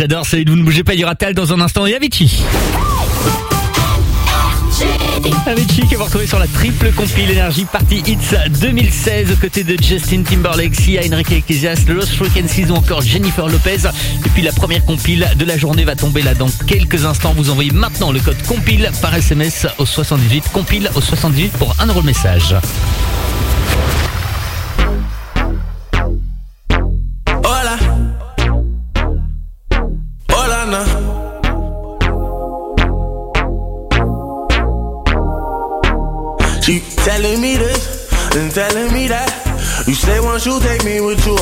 J'adore, c'est vous ne bougez pas, il y aura Tal dans un instant et Avicii. Avicii que vous retrouvez sur la triple compile énergie partie hits 2016 aux côtés de Justin Timberlake, Sia, Enrique Iglesias, Lost Frequencies ou encore Jennifer Lopez. Et puis la première compile de la journée va tomber là dans quelques instants. Vous envoyez maintenant le code compile par SMS au 78, compile au 78 pour un euro le message.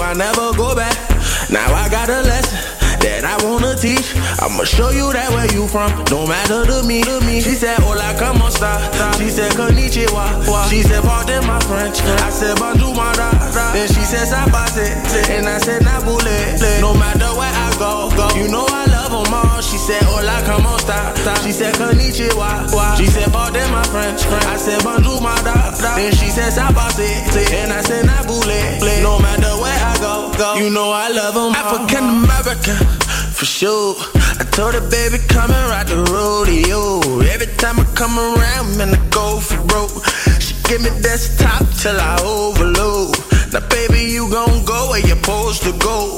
I never go back. Now I got a lesson that I wanna teach. I'ma show you that where you from. Don't matter to me, to me. She said, Hola, como esta? She said, Konnichiwa. She said, Pardon my French. I said, Bonjour, my da. Then she said, Sabase. And I said, Nabule. No matter where I go, go. You know I love She said, Hola, como esta? She said, Konnichiwa. She said, Pardon my French. I said, Bonjour, my da. Then she said, Sabase. And I said, Nabule. No matter where I go, go. You know I love them African American. For sure, I told her, baby, come and ride the rodeo. Every time I come around, man, I go for broke. She give me desktop till I overload. Now, baby, you gon' go where you're supposed to go.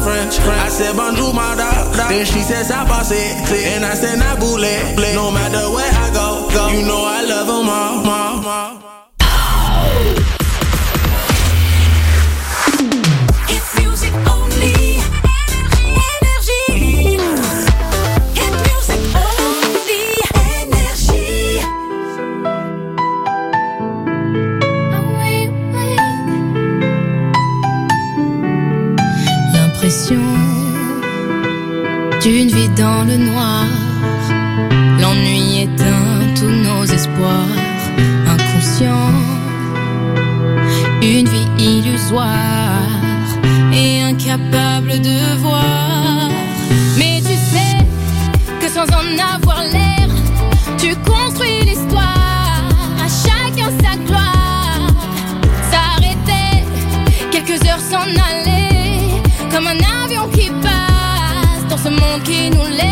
French. I said, Bonjour, my da. Then she said, Sabase. And I said, Nabule. No matter where I go, go. You know I love them all. all, all. It's music only. d'une vie dans le noir. L'ennui éteint tous nos espoirs inconscients. Une vie illusoire et incapable de voir. Mais tu sais que sans en avoir l'air, tu construis l'histoire. À chacun sa gloire. S'arrêter, quelques heures s'en aller comme un ce monde qui nous laisse.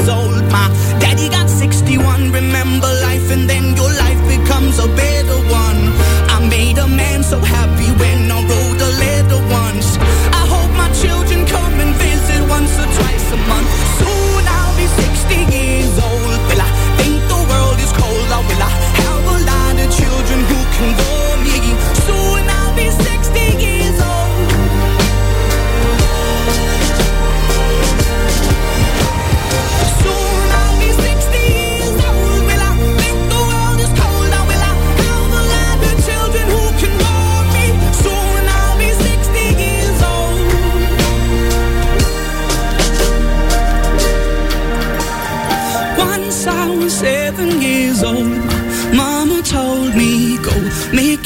years old. My daddy got 61, remember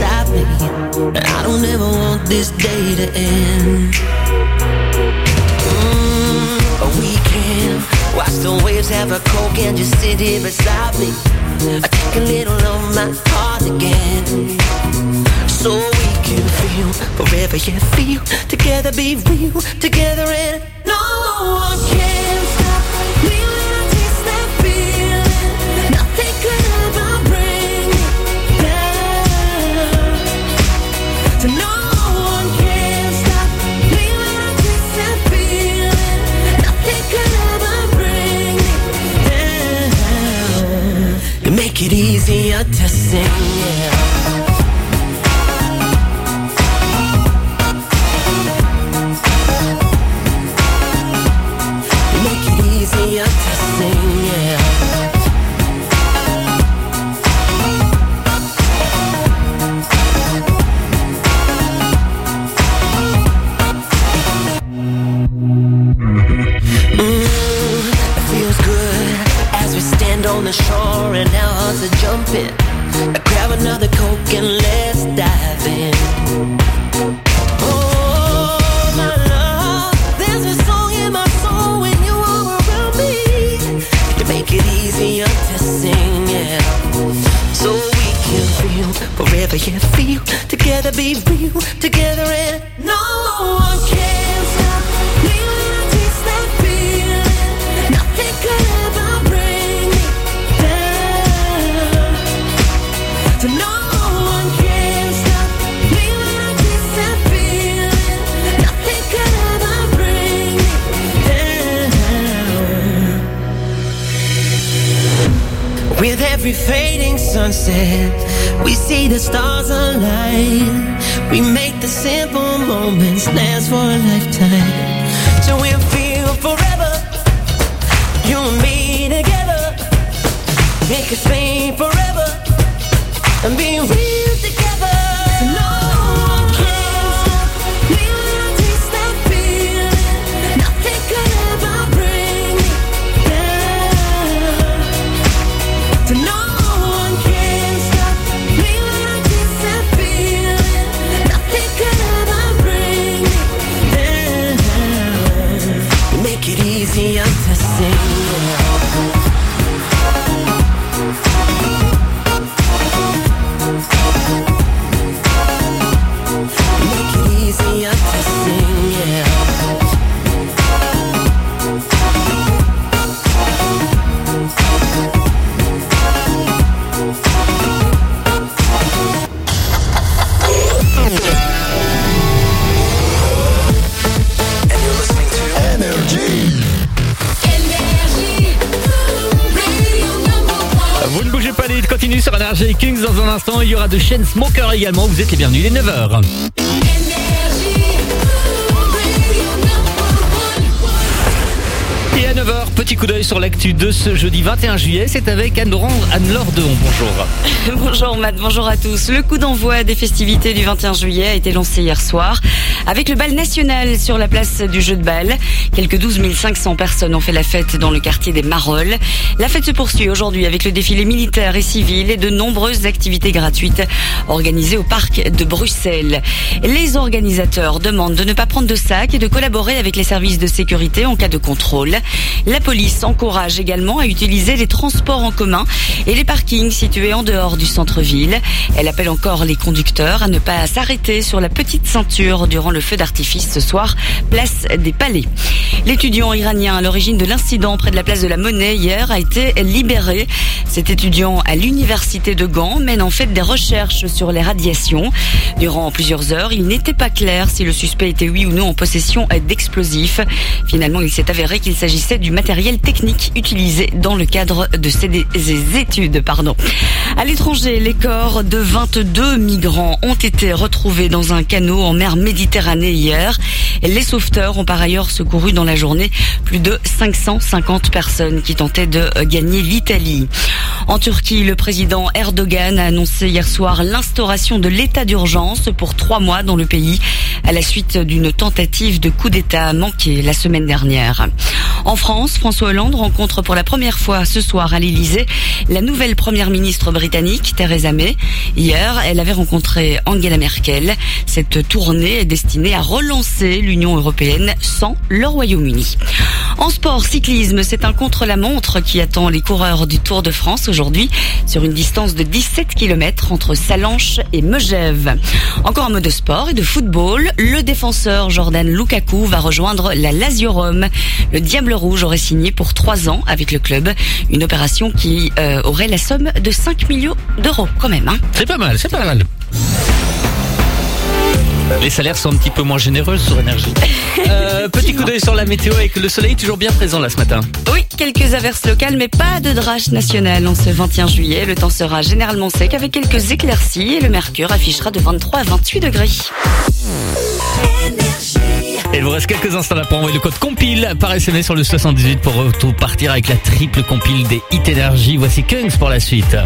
inside me. And I don't ever want this day to end. Mm, we can watch the waves have a coke and just sit here beside me. I take a little of my heart again. So we can feel forever, yeah, feel together, be real together, and no one can stop me. It easy, I just sing, yeah. De Shane Smoker également. Vous êtes les bienvenus, il est 9h. Et à 9h, petit coup d'œil sur l'actu de ce jeudi 21 juillet. C'est avec Anne-Laure Anne-Laure Deon. Bonjour. Bonjour Matt, bonjour à tous. Le coup d'envoi des festivités du 21 juillet a été lancé hier soir avec le bal national sur la place du jeu de balle. Quelques 12 500 personnes ont fait la fête dans le quartier des Marolles. La fête se poursuit aujourd'hui avec le défilé militaire et civil et de nombreuses activités gratuites organisées au parc de Bruxelles. Les organisateurs demandent de ne pas prendre de sac et de collaborer avec les services de sécurité en cas de contrôle. La police encourage également à utiliser les transports en commun et les parkings situés en dehors du centre-ville. Elle appelle encore les conducteurs à ne pas s'arrêter sur la petite ceinture durant le feu d'artifice ce soir, place des Palais. L'étudiant iranien à l'origine de l'incident près de la place de la Monnaie hier a été libéré. Cet étudiant à l'université de Gand mène en fait des recherches sur les radiations. Durant plusieurs heures, il n'était pas clair si le suspect était oui ou non en possession d'explosifs. Finalement, il s'est avéré qu'il s'agissait du matériel technique utilisé dans le cadre de ces études. Pardon. À l'étranger, les corps de 22 migrants ont été retrouvés dans un canot en mer Méditerranée hier. Les sauveteurs ont par ailleurs secouru dans la journée plus de 550 personnes qui tentaient de gagner l'Italie. En Turquie, le président Erdogan a annoncé hier soir l'instauration de l'état d'urgence pour trois mois dans le pays à la suite d'une tentative de coup d'État manquée la semaine dernière. En France, François Hollande rencontre pour la première fois ce soir à l'Élysée la nouvelle première ministre britannique, Theresa May. Hier, elle avait rencontré Angela Merkel. Cette tournée est destinée à relancer l'Union européenne sans le Royaume-Uni. En sport, cyclisme, c'est un contre-la-montre qui attend les coureurs du Tour de France aujourd'hui sur une distance de 17 km entre Salanches et Megève. Encore un mot de sport et de football. Le défenseur Jordan Lukaku va rejoindre la Lazio Rome. Le Diable Rouge aurait signé pour trois ans avec le club. Une opération qui euh, aurait la somme de 5 millions d'euros quand même. Hein. C'est pas mal, c'est pas mal. Les salaires sont un petit peu moins généreux sur énergie. Euh, petit coup d'œil sur la météo avec le soleil toujours bien présent là ce matin. Oui, quelques averses locales, mais pas de drache nationale en ce 21 juillet. Le temps sera généralement sec avec quelques éclaircies et le mercure affichera de 23 à 28 degrés. Et il vous reste quelques instants là pour envoyer le code compile par SMS sur le 78 pour tout partir avec la triple compile des Hit Energy. Voici Kungs pour la suite.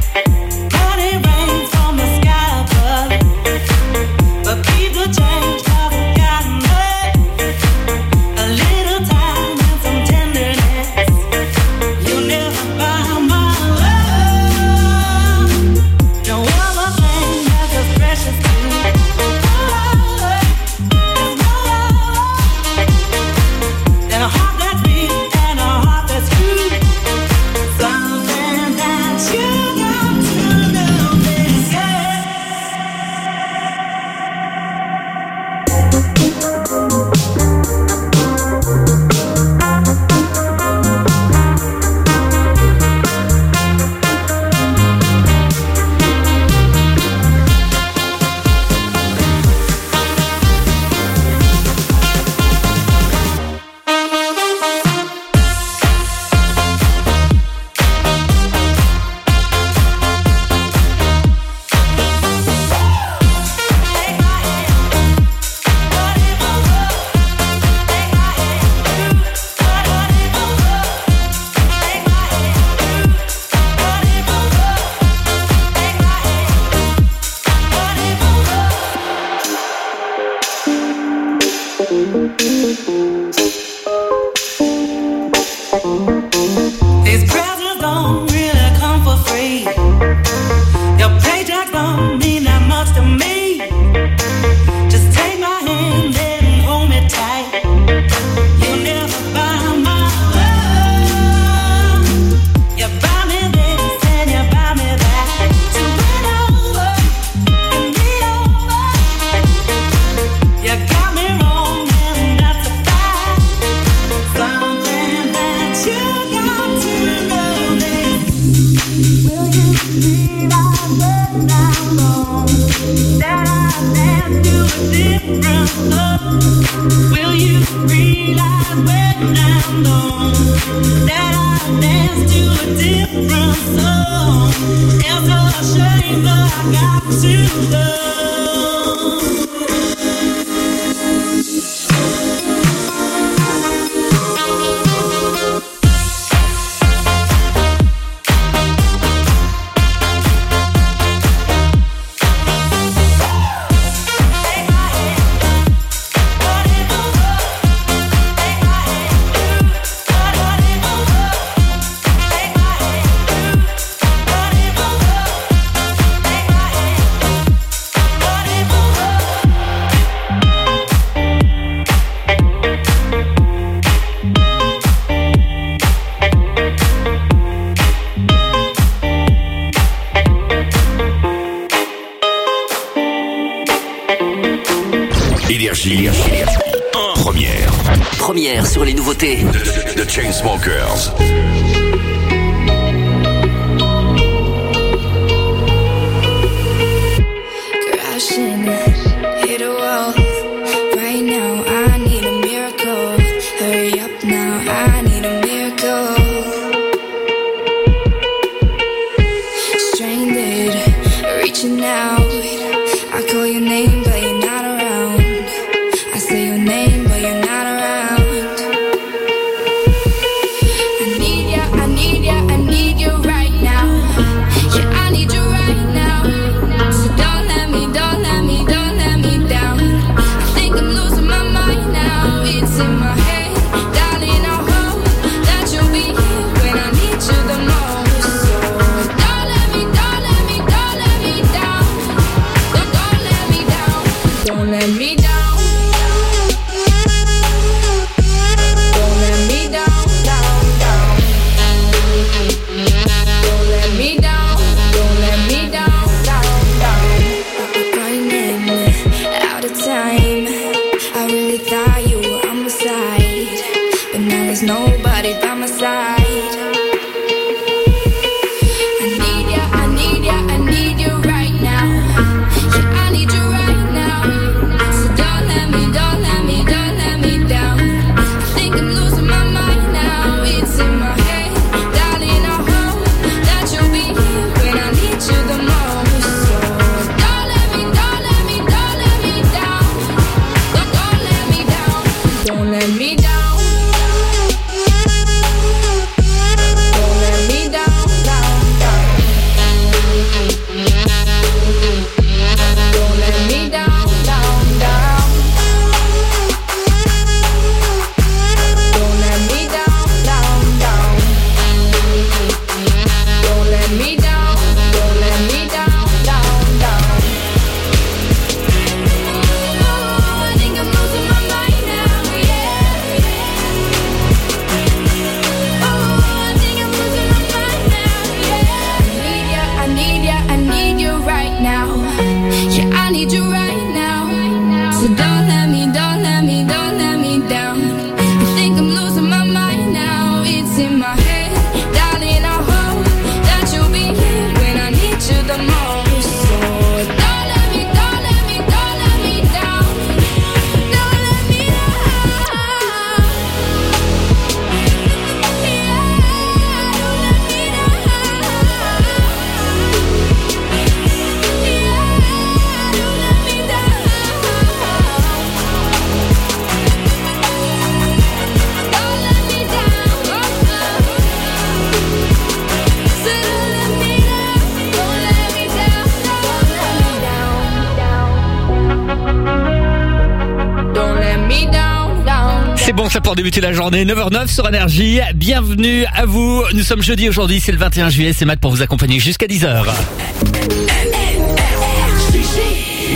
9h09 sur Énergie. Bienvenue à vous. Nous sommes jeudi aujourd'hui, c'est le 21 juillet. C'est Matt pour vous accompagner jusqu'à 10h.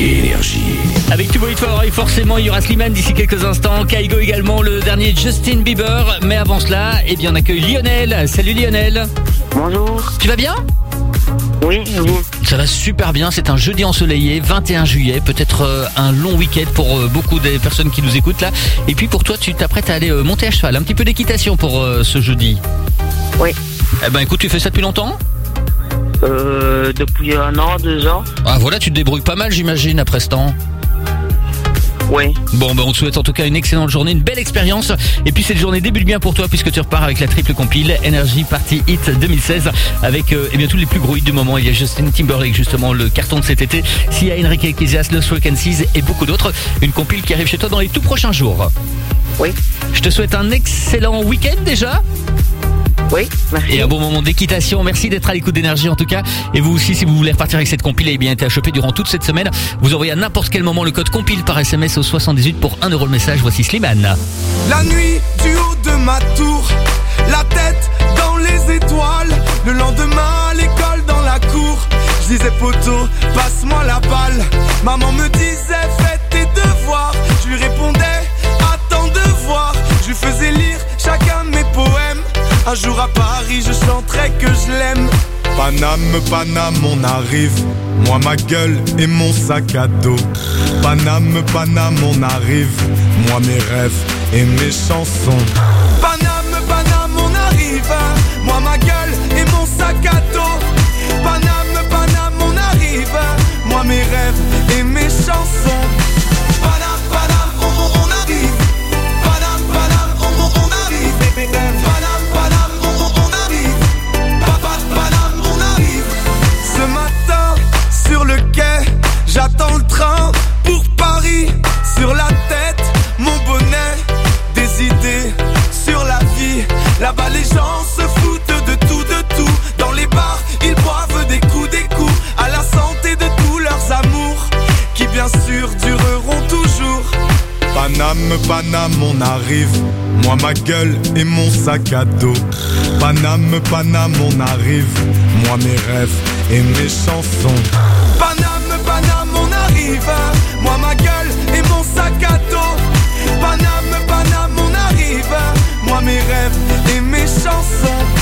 Énergie. Avec Tubo et forcément, il y aura Slimane d'ici quelques instants. Kaigo également, le dernier Justin Bieber. Mais avant cela, eh bien, on accueille Lionel. Salut Lionel. Bonjour. Tu vas bien? Oui, vous? Ça va super bien, c'est un jeudi ensoleillé, 21 juillet, peut-être euh, un long week-end pour euh, beaucoup des personnes qui nous écoutent là. Et puis pour toi, tu t'apprêtes à aller euh, monter à cheval, un petit peu d'équitation pour ce jeudi. Oui. Eh ben écoute, tu fais ça depuis longtemps? Depuis un an, deux ans. Ah voilà, tu te débrouilles pas mal j'imagine après ce temps. Oui. Bon, ben on te souhaite en tout cas une excellente journée, une belle expérience. Et puis cette journée débute bien pour toi puisque tu repars avec la triple compile Energy Party Hit 2016 avec euh, eh bien tous les plus gros hits du moment. Il y a Justin Timberlake justement le carton de cet été, Sia Enrique Iglesias, Lost Frequencies et beaucoup d'autres. Une compile qui arrive chez toi dans les tout prochains jours. Oui. Je te souhaite un excellent week-end déjà. Oui, merci. Et un bon moment d'équitation. Merci d'être à l'écoute d'énergie en tout cas. Et vous aussi, si vous voulez repartir avec cette compile, eh bien, été à choper durant toute cette semaine. Vous envoyez à n'importe quel moment le code compile par SMS au 78 pour 1 euro le message. Voici Slimane. La nuit du haut de ma tour, la tête dans les étoiles. Le lendemain, à l'école dans la cour, je disais poteau, passe-moi la balle. Maman me disait Un jour à Paris, je chanterai que je l'aime. Paname, Paname, on arrive. Moi, ma gueule et mon sac à dos. Paname, Paname, on arrive. Moi, mes rêves et mes chansons. Paname, Paname, on arrive. Moi, ma gueule et mon sac à dos. Paname, Paname, on arrive. Moi, mes rêves et mes chansons. Paname, Paname, on arrive. Moi, ma gueule et mon sac à dos. Paname, Paname, on arrive. Moi, mes rêves et mes chansons. Paname, Paname, on arrive. Moi, ma gueule et mon sac à dos. Paname, Paname, on arrive. Moi, mes rêves et mes chansons.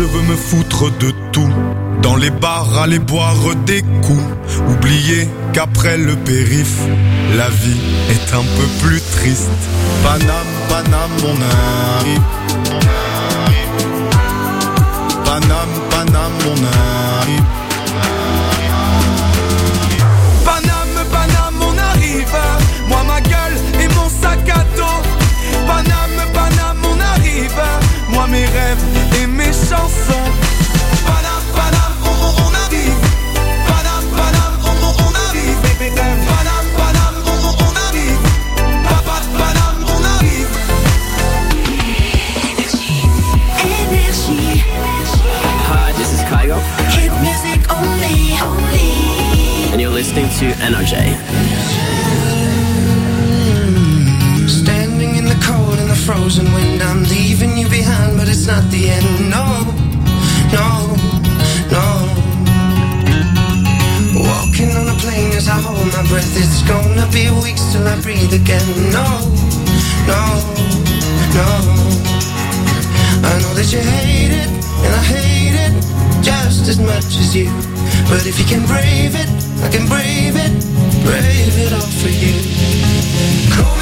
Je veux me foutre de tout. Dans les bars, aller boire des coups. Oublier qu'après le périph, la vie est un peu plus triste. Paname, Paname, on arrive. Paname, Paname, on arrive. Paname, Paname, on arrive. Moi, ma gueule et mon sac à dos. Paname, Paname, on arrive. Moi, mes rêves to NRJ. Standing in the cold and the frozen wind, I'm leaving you behind, but it's not the end. No, no, no. Walking on a plane as I hold my breath, it's gonna be weeks till I breathe again. No, no, no. I know that you hate it, and I hate it just as much as you. But if you can brave it, I can brave it, brave it all for you. Call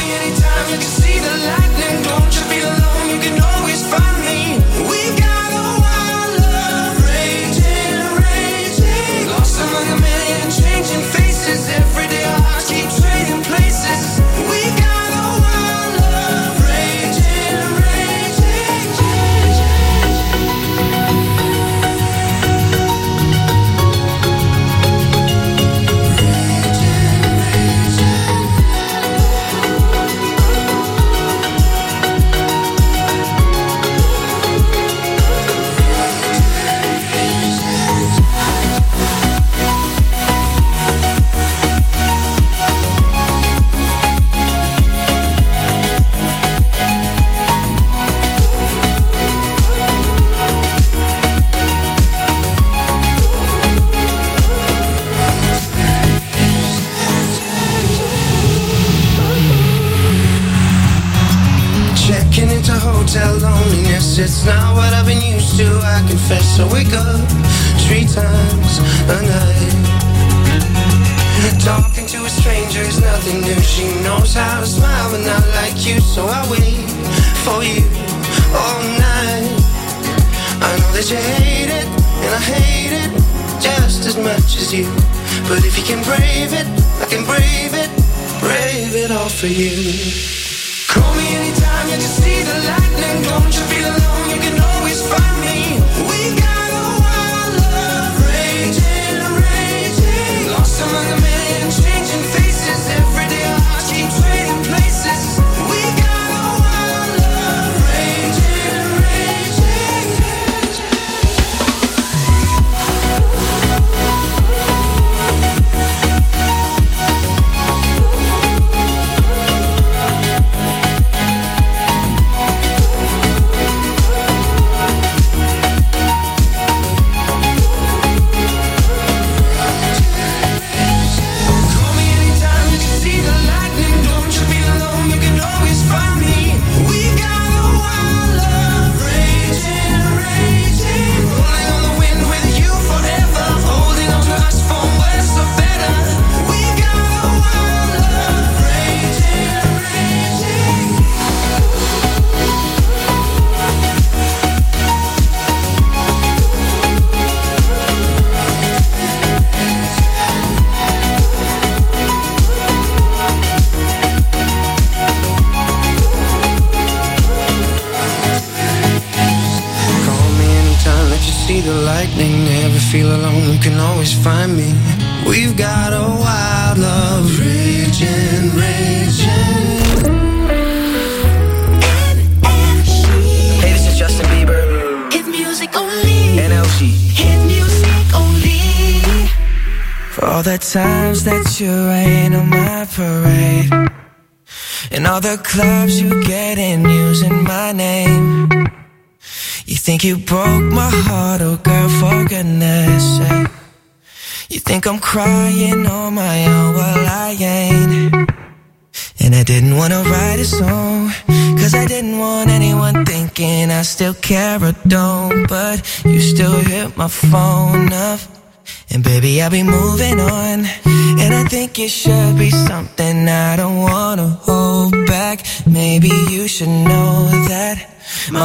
for you. You broke my heart, oh girl, for goodness sake. You think I'm crying on my own, well I ain't. And I didn't wanna write a song, cause I didn't want anyone thinking I still care or don't. But you still hit my phone up. And baby, I'll be moving on. And I think it should be something I don't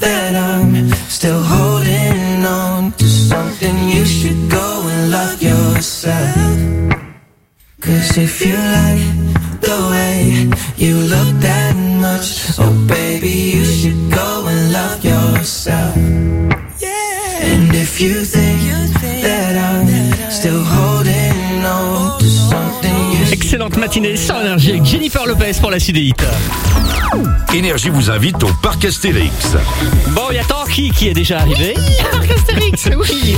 that I'm still holding on to something, you should go and love yourself. Cause if you like the way you look that much, oh baby, you should go and love yourself. Yeah. And if you think that I'm still holding Excellente matinée sans énergie avec Jennifer Lopez pour la hits. Énergie vous invite au parc Astérix. Bon, il y a Tanguy qui est déjà arrivé. Parc Astérix, oui.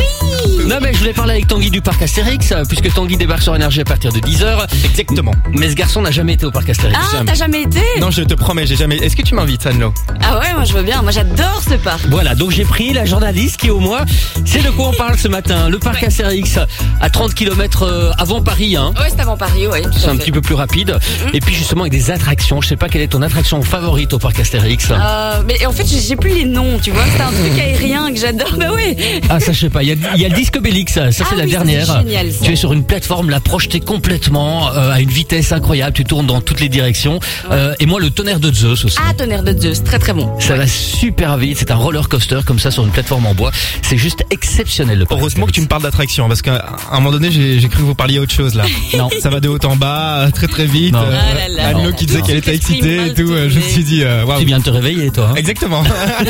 Non mais je voulais parler avec Tanguy du parc Astérix, euh, puisque Tanguy débarque sur énergie à partir de 10h. Exactement. Mais ce garçon n'a jamais été au parc Astérix. Ah, t'as jamais été Non, je te promets, j'ai jamais. Est-ce que tu m'invites, Anne-Lo Ah ouais, moi je veux bien. Moi j'adore ce parc. Voilà, donc j'ai pris la journaliste qui est au moins. C'est de quoi on parle ce matin. Le parc Astérix à 30 km avant Paris. Hein. Ouais, c'est avant Paris, ouais. C'est un fait. petit peu plus rapide. Et puis justement avec des attractions. Je sais pas quelle est ton attraction favorite au parc Astérix. Euh, mais en fait, j'ai plus les noms, tu vois. C'est un truc aérien que j'adore. Bah ouais. Ah ça je sais pas, il y a, il y a le disque Obélix, ça c'est Ah la oui, dernière. c'est génial, ça. tu es sur une plateforme là projetée complètement euh, à une vitesse incroyable, tu tournes dans toutes les directions. Euh, et moi le tonnerre de Zeus aussi. Ah, tonnerre de Zeus, très très bon. Ça va super vite, c'est un roller coaster comme ça sur une plateforme en bois. C'est juste exceptionnel. Le parc Heureusement que tu me parles d'attraction, parce qu'à un moment donné, j'ai j'ai cru que vous parliez autre chose là. Non. Ça va de haut en bas, euh, très très vite. Non. Euh, Ah là là. Anne-Lo Non. qui disait Non. qu'elle était excitée et mal, tout, euh, je me Tourné. suis dit, euh, waouh. Tu viens de te réveiller toi. hein Exactement.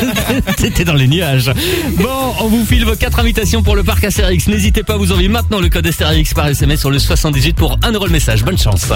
T'étais dans les nuages. Bon, on vous file vos quatre invitations pour le parc Astérix. N'hésitez pas à vous envoyer maintenant le code Astérix par SMS sur le 78 pour 1 euro le message. Bonne chance.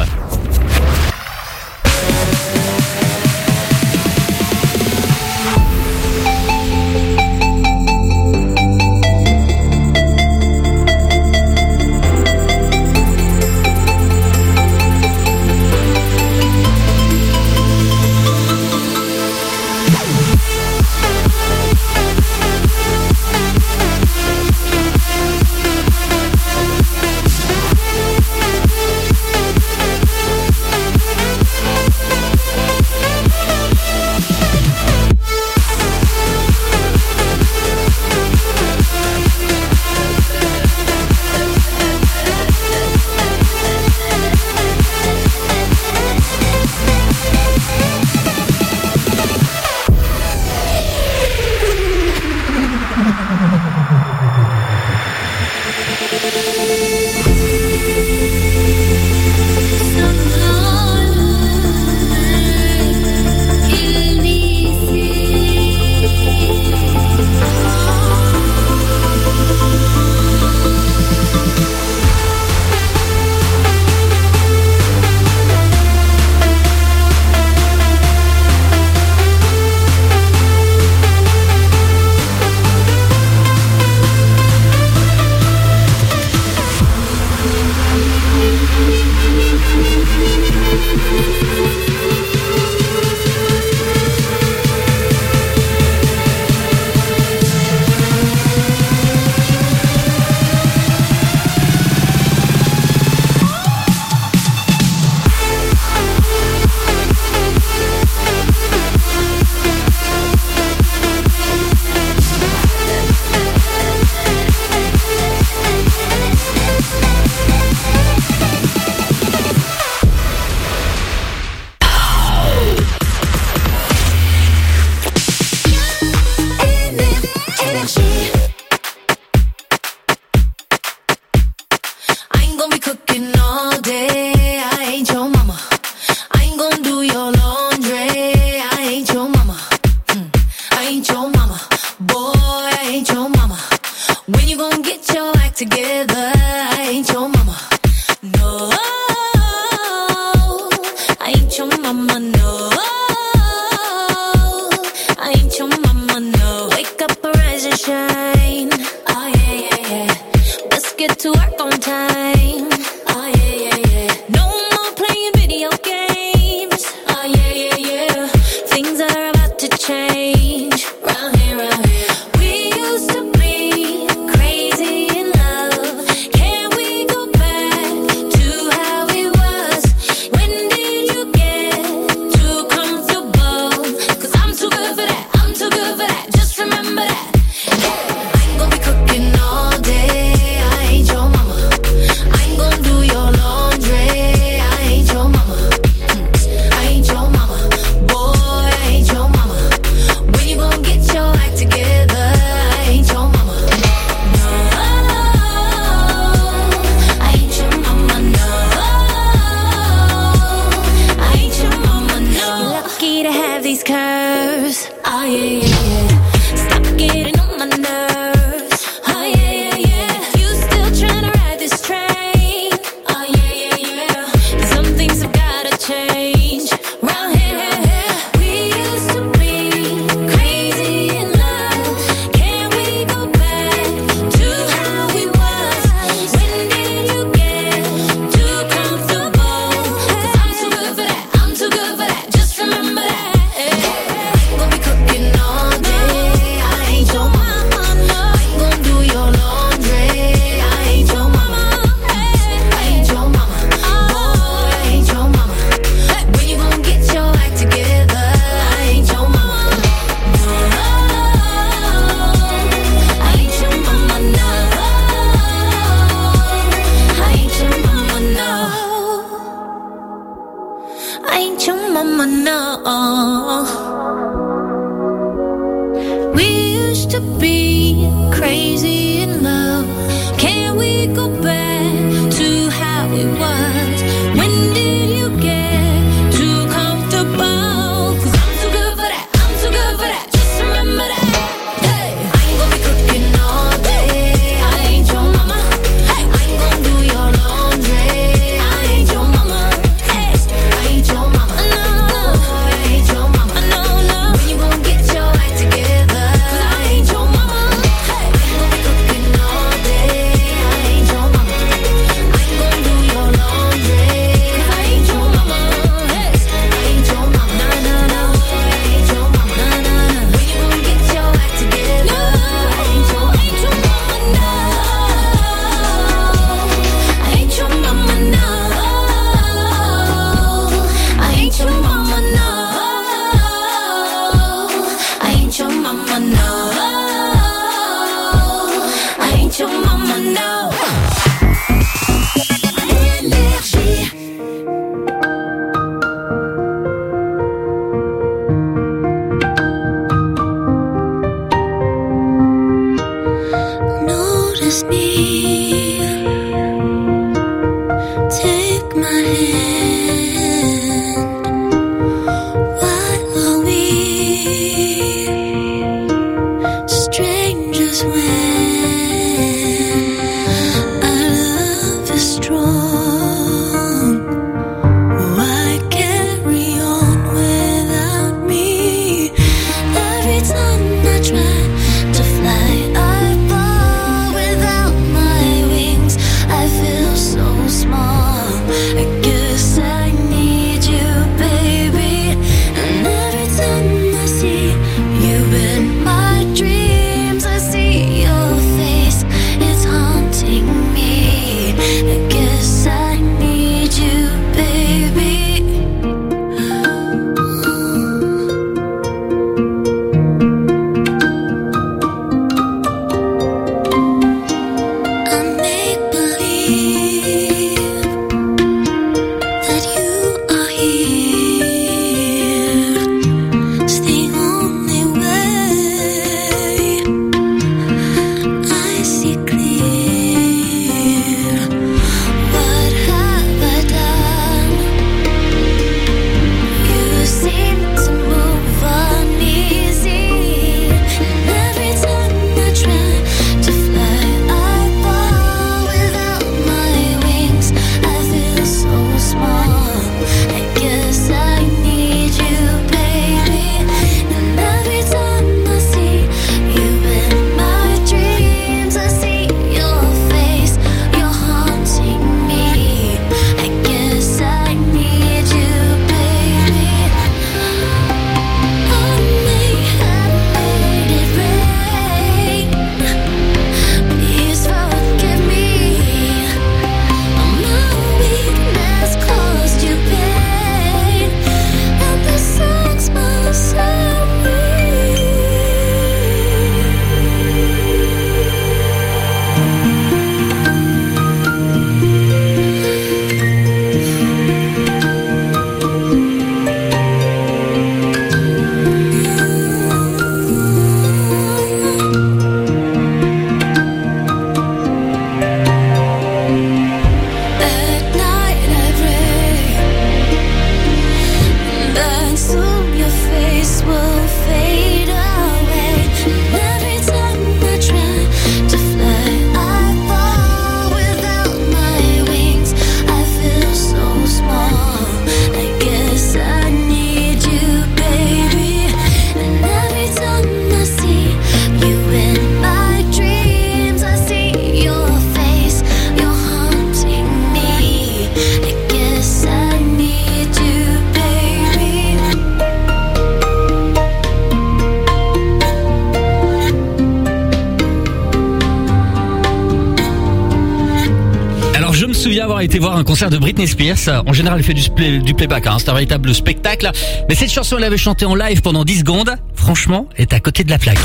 concert de Britney Spears. Euh, en général, elle fait du, playback, hein, c'est un véritable spectacle. Mais cette chanson, elle avait chanté en live pendant 10 secondes. Franchement, est à côté de la plaque.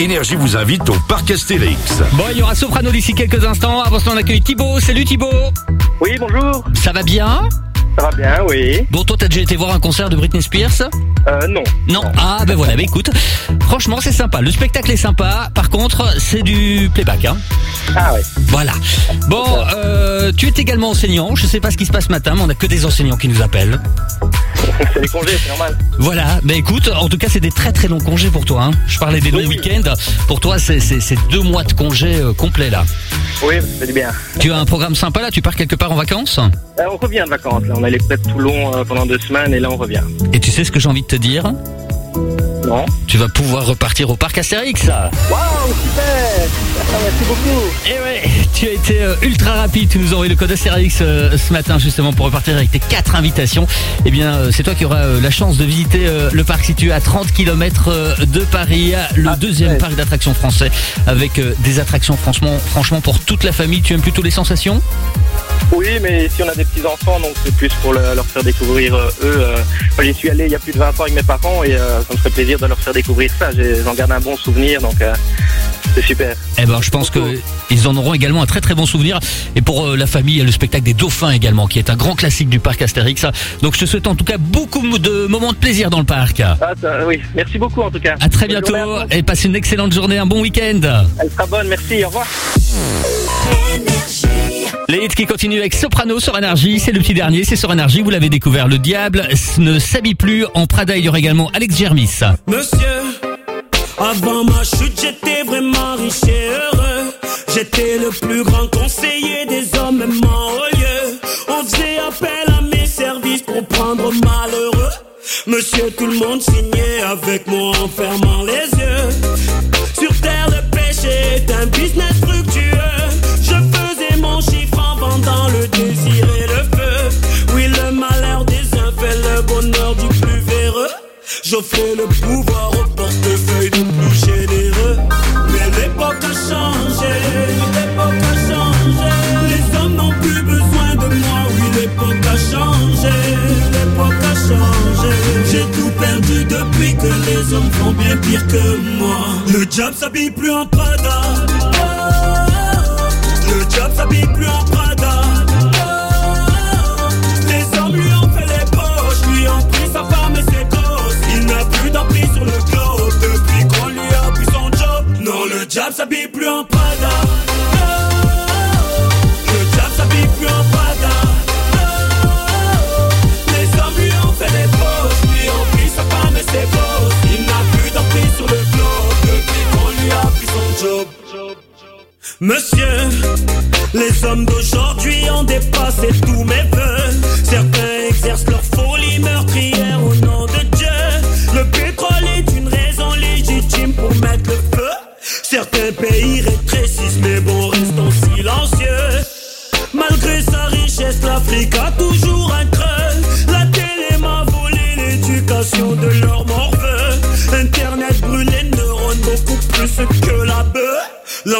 Énergie vous invite au Parc Astérix. Bon, il y aura Soprano d'ici quelques instants. Avant cela, on accueille Thibaut. Salut Thibaut. Oui, bonjour. Ça va bien? Ça va bien, oui. Bon, toi, t'as déjà été voir un concert de Britney Spears? Euh, non. Non. Ah, ben voilà, ben écoute, franchement, c'est sympa. Le spectacle est sympa. Par contre, c'est du playback, hein. Ah ouais. Voilà. Bon, euh, tu es également enseignant. Je sais pas ce qui se passe ce matin, mais on a que des enseignants qui nous appellent. c'est les congés, c'est normal. Voilà. Ben écoute, en tout cas, c'est des très très longs congés pour toi. Hein. Je parlais des longs week-ends. Pour toi, c'est c'est- c'est deux mois de congés euh, complets là. Oui, ça fait du bien. Tu as un programme sympa là. Tu pars quelque part en vacances? Euh, on revient de vacances, là. On allait près de Toulon euh, pendant deux semaines et là on revient. Et tu sais ce que j'ai envie de te dire? Non. Tu vas pouvoir repartir au parc Astérix. Waouh, super Merci beaucoup. Et ouais, tu as été euh, ultra rapide. Tu nous as envoyé le code Astérix euh, ce matin justement pour repartir avec tes quatre invitations. Eh bien, euh, c'est toi qui auras la chance de visiter le parc situé à 30 km de Paris, le deuxième parc d'attractions français avec des attractions franchement, franchement pour toute la famille. Tu aimes plutôt les sensations? Oui, mais si on a des petits enfants, donc c'est plus pour le- leur faire découvrir euh, eux. euh, j'y suis allé il y a plus de 20 ans avec mes parents et euh, ça me ferait plaisir de leur faire découvrir ça. J'en garde un bon souvenir, donc c'est super. Eh ben, je pense que ils en auront également un très très bon souvenir. Et pour euh, la famille, il y a le spectacle des dauphins également, qui est un grand classique du parc Astérix. Donc, je te souhaite en tout cas beaucoup de moments de plaisir dans le parc. Ah, ça, oui, merci beaucoup en tout cas. À très Bonne bientôt journée et passe une excellente journée, un bon week-end. Elle sera bonne, merci, au revoir. Les hits qui continuent avec Soprano sur Énergie, c'est le petit dernier, c'est sur Énergie, vous l'avez découvert. Le diable ne s'habille plus. En Prada, il y aura également Alex Germis. Monsieur, avant ma chute, j'étais vraiment riche et heureux. J'étais le plus grand conseiller des hommes, même en lieu. On faisait appel à mes services pour prendre malheureux. Monsieur, tout le monde signait changé, l'époque a changé. J'ai tout perdu depuis que les hommes font bien pire que moi. Le job s'habille plus en Prada. Le job s'habille plus en Prada. Les hommes lui ont fait les poches, lui ont pris sa femme et ses gosses. Il n'a plus d'emprise sur le globe depuis qu'on lui a pris son job. Non, le job s'habille plus en Prada. Monsieur, les hommes d'aujourd'hui ont dépassé tous mes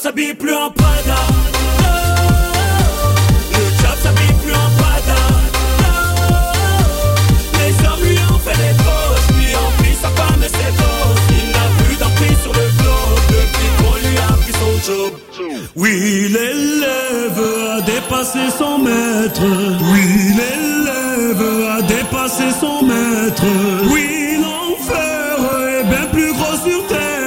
S'habille plus en Prada. Le job s'habille plus en Prada. Les hommes lui ont fait les poches, lui ont pris sa femme et ses gosses. Il n'a plus d'emprise sur le globe depuis qu'on lui a pris son job. Oui, l'élève a dépassé son maître. Oui, l'élève a dépassé son maître. Oui, l'enfer est bien plus gros sur terre.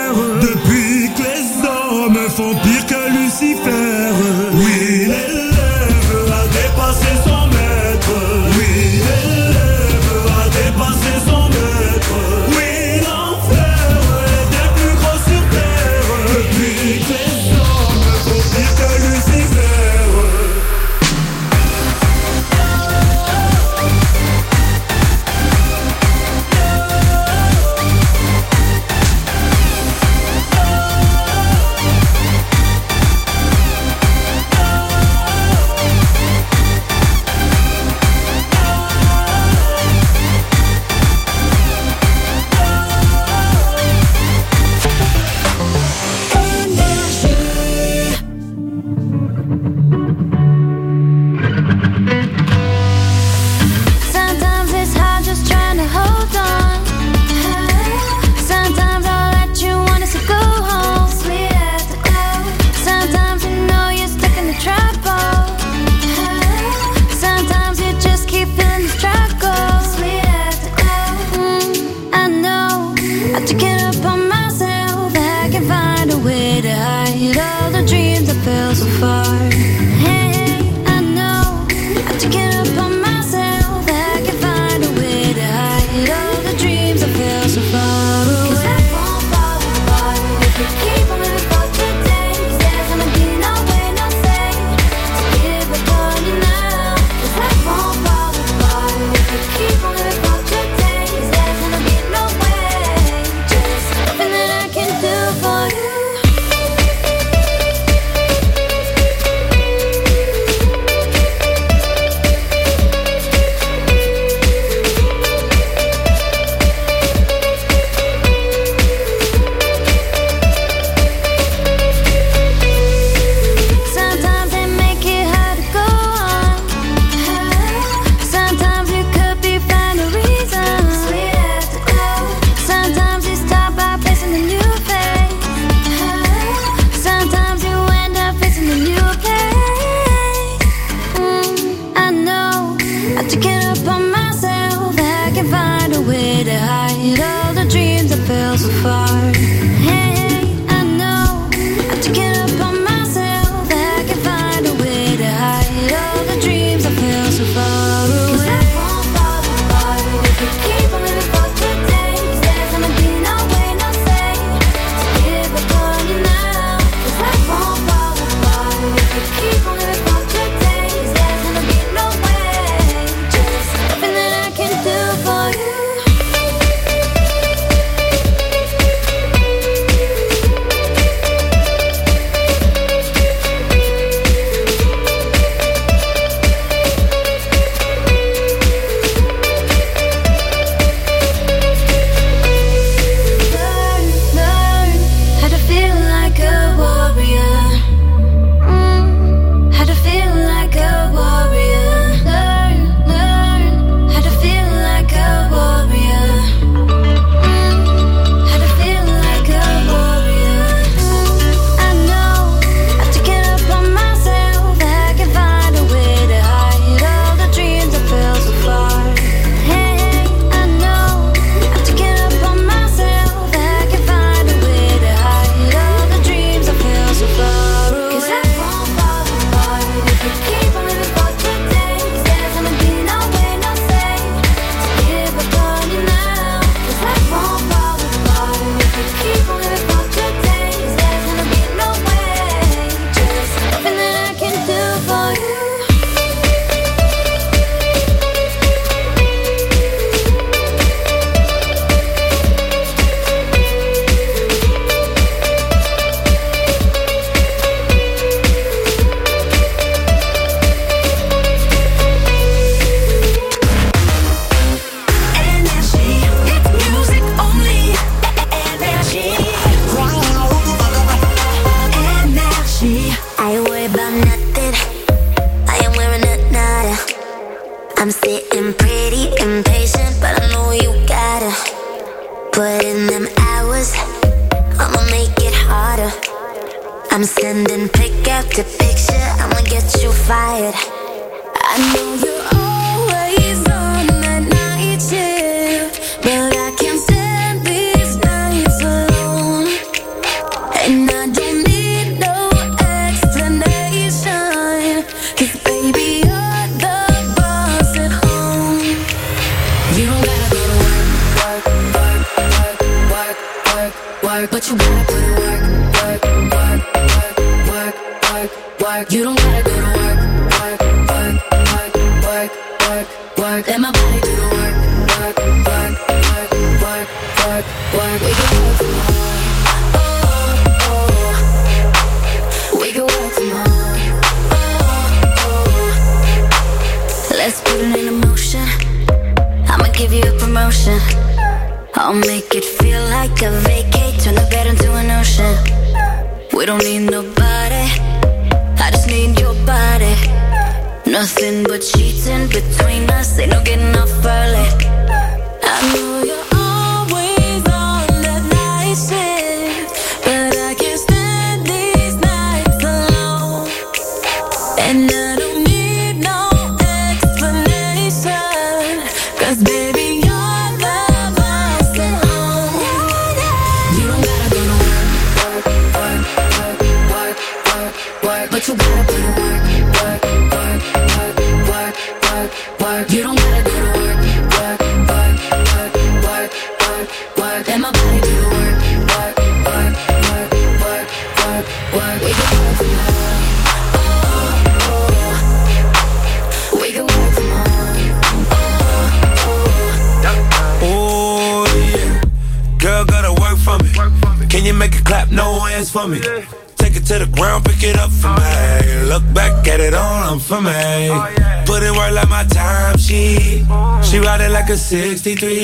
63.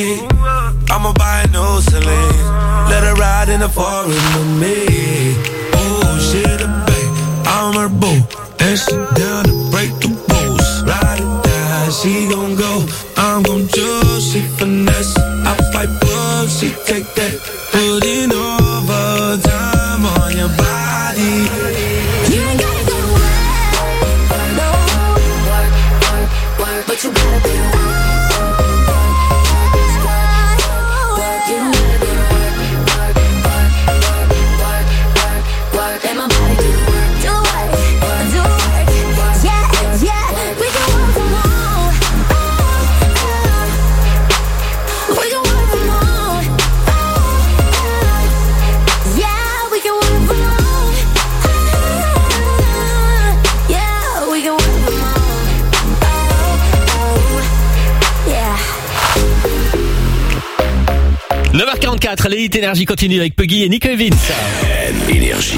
Continue avec Puggy et Nico Evans. Énergie.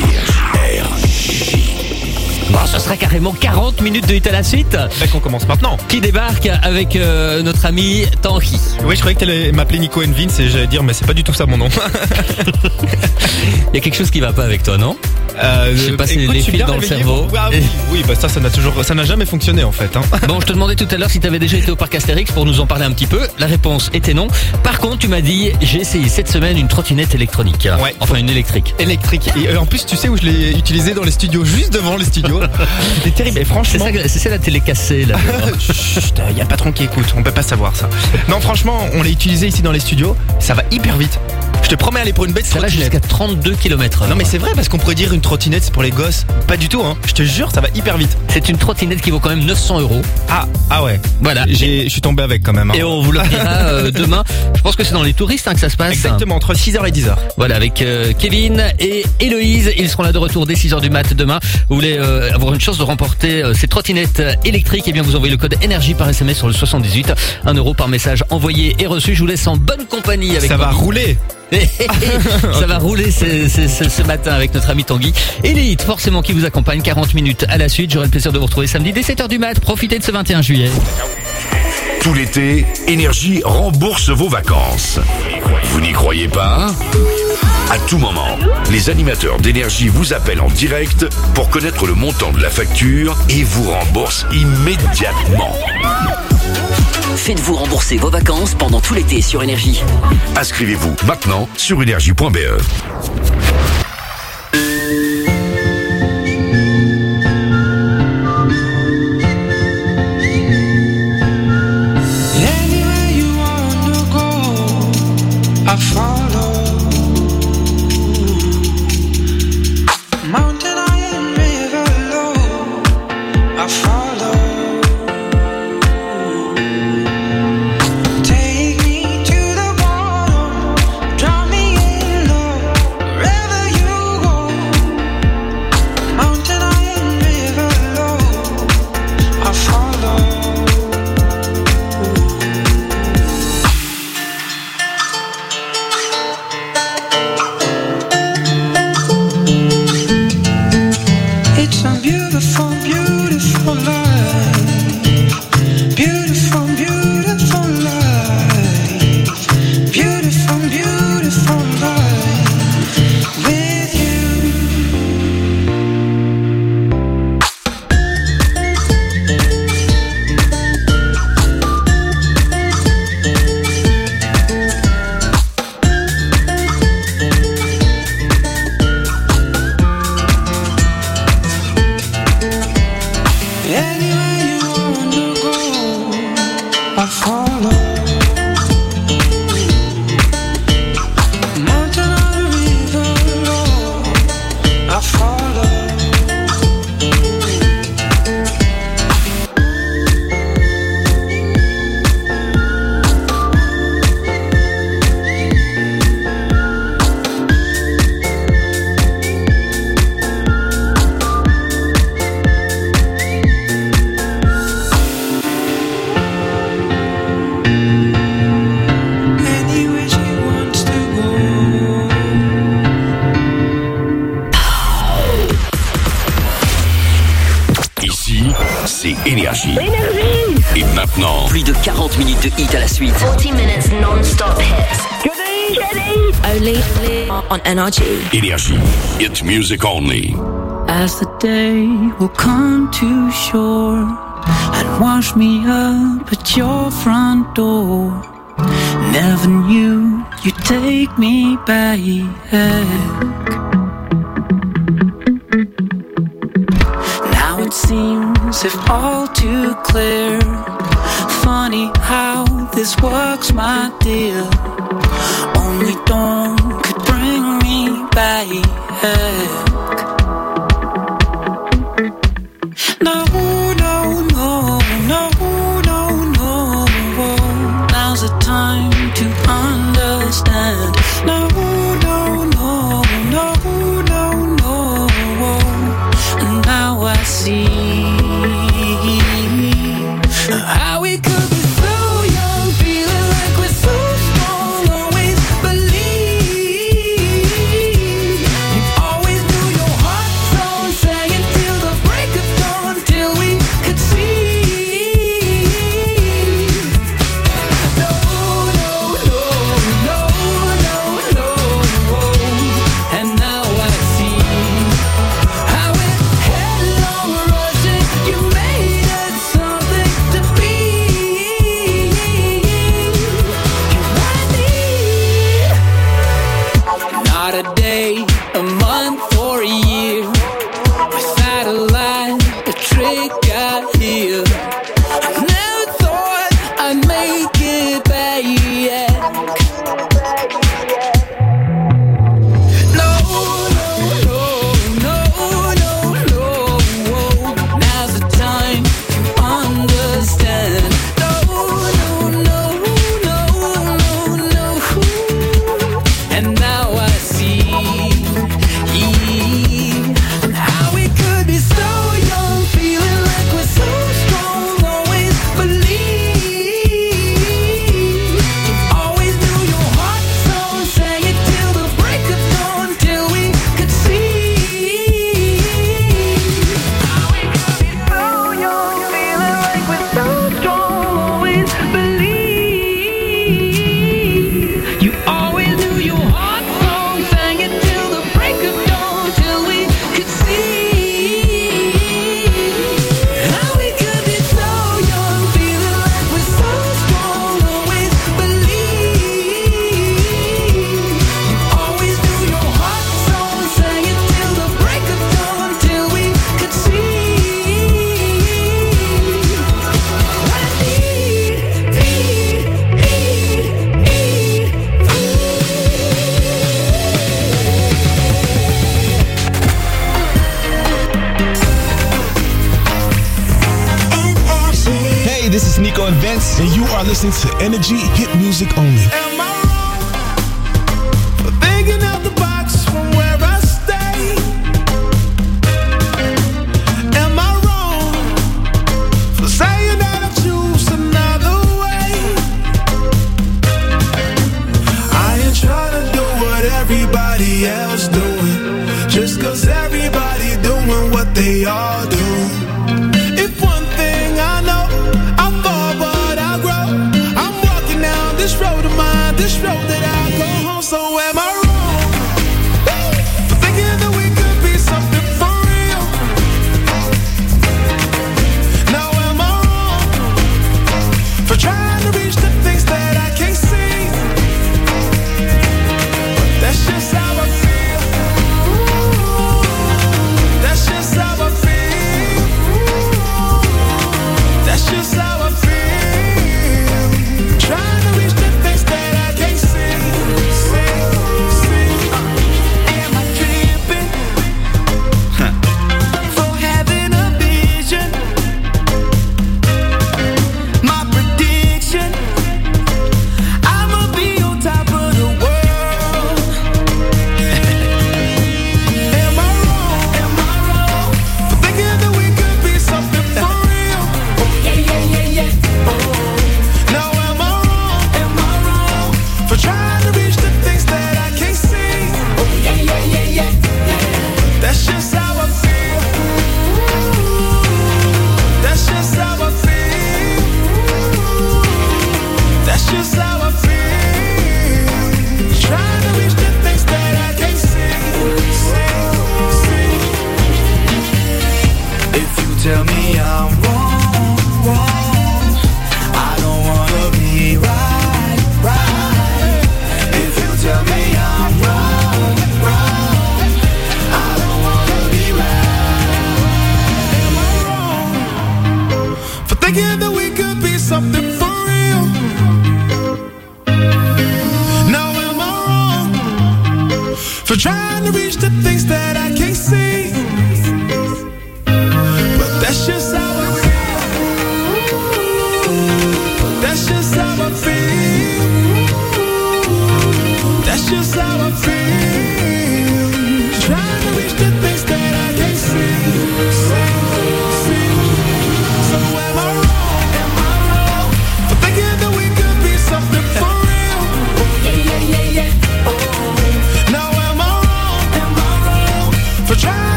Bon, ce sera carrément 40 minutes de hit à la suite. Bah qu'on commence maintenant. Qui débarque avec euh, notre ami Tanguy. Oui, je croyais que t'allais m'appeler Nico Envins et j'allais dire, mais c'est pas du tout ça mon nom. Il y a quelque chose qui va pas avec toi, non? Euh, Je sais pas, écoute, les fils dans le cerveau. Ah oui, oui, bah ça, ça n'a toujours, ça n'a jamais fonctionné en fait. Hein. Bon, je te demandais tout à l'heure si tu avais déjà été au parc Astérix pour nous en parler un petit peu. La réponse était non. Par contre, tu m'as dit j'ai essayé cette semaine une trottinette électronique. Ouais. Enfin, une électrique. Électrique. Et euh, en plus, tu sais où je l'ai utilisé dans les studios, juste devant les studios. C'était terrible. Et C'est franchement, c'est ça la télé cassée là. Chut, il y a le patron qui écoute, on peut pas savoir ça. Non, franchement, on l'a utilisé ici dans les studios, ça va hyper vite. Je te promets aller pour une bête Ça va trottinette. jusqu'à 32 km. Non mais c'est vrai parce qu'on pourrait dire une trottinette c'est pour les gosses. Pas du tout hein. Je te jure ça va hyper vite. C'est une trottinette qui vaut quand même 900 euros. Ah ah ouais. Voilà. J'ai je suis tombé avec quand même. hein. Et on vous le dira euh, demain. Je pense que c'est dans les touristes hein, que ça se passe. Exactement entre 6h et 10h. Voilà, avec euh, Kevin et Héloïse. Ils seront là de retour dès 6h du mat demain. Vous voulez euh, avoir une chance de remporter euh, ces trottinettes euh, électriques Eh bien, vous envoyez le code énergie par SMS sur le 78. 1 euro par message envoyé et reçu. Je vous laisse en bonne compagnie avec Ça va rouler. Ça va rouler ce, matin avec notre ami Tanguy. Elite, forcément, qui vous accompagne 40 minutes à la suite. J'aurai le plaisir de vous retrouver samedi dès 7h du mat. Profitez de ce 21 juillet. Tout l'été, Énergie rembourse vos vacances. Vous n'y croyez pas? À tout moment, les animateurs d'Énergie vous appellent en direct pour connaître le montant de la facture et vous remboursent immédiatement. Faites-vous rembourser vos vacances pendant tout l'été sur Énergie. Inscrivez-vous maintenant sur énergie.be. Energy. Energie. It's music only. As the day will come to shore and wash me up at your front door. Never knew you'd take me back. Now it seems if all too clear. Funny how this works, my dear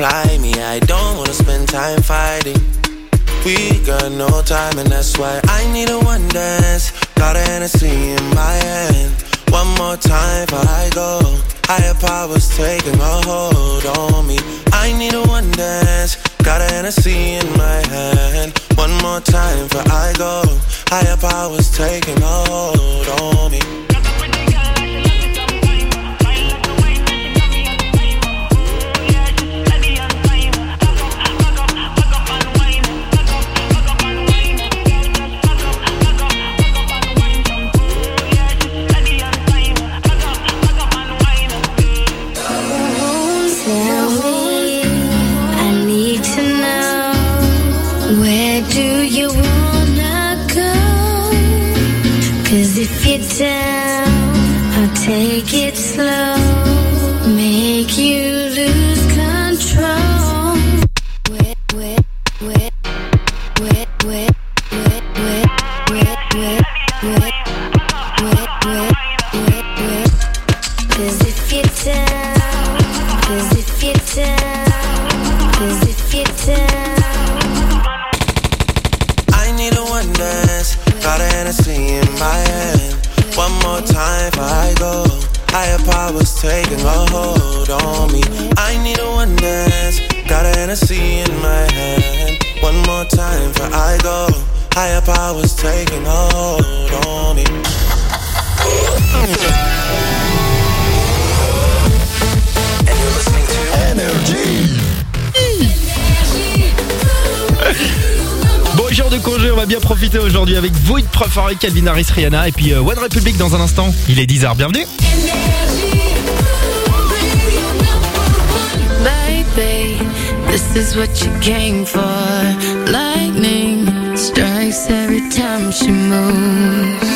fly. Calvin Harris, Rihanna et puis euh, One Republic dans un instant. Il est 10h, bienvenue This. Lightning strikes every time she moves.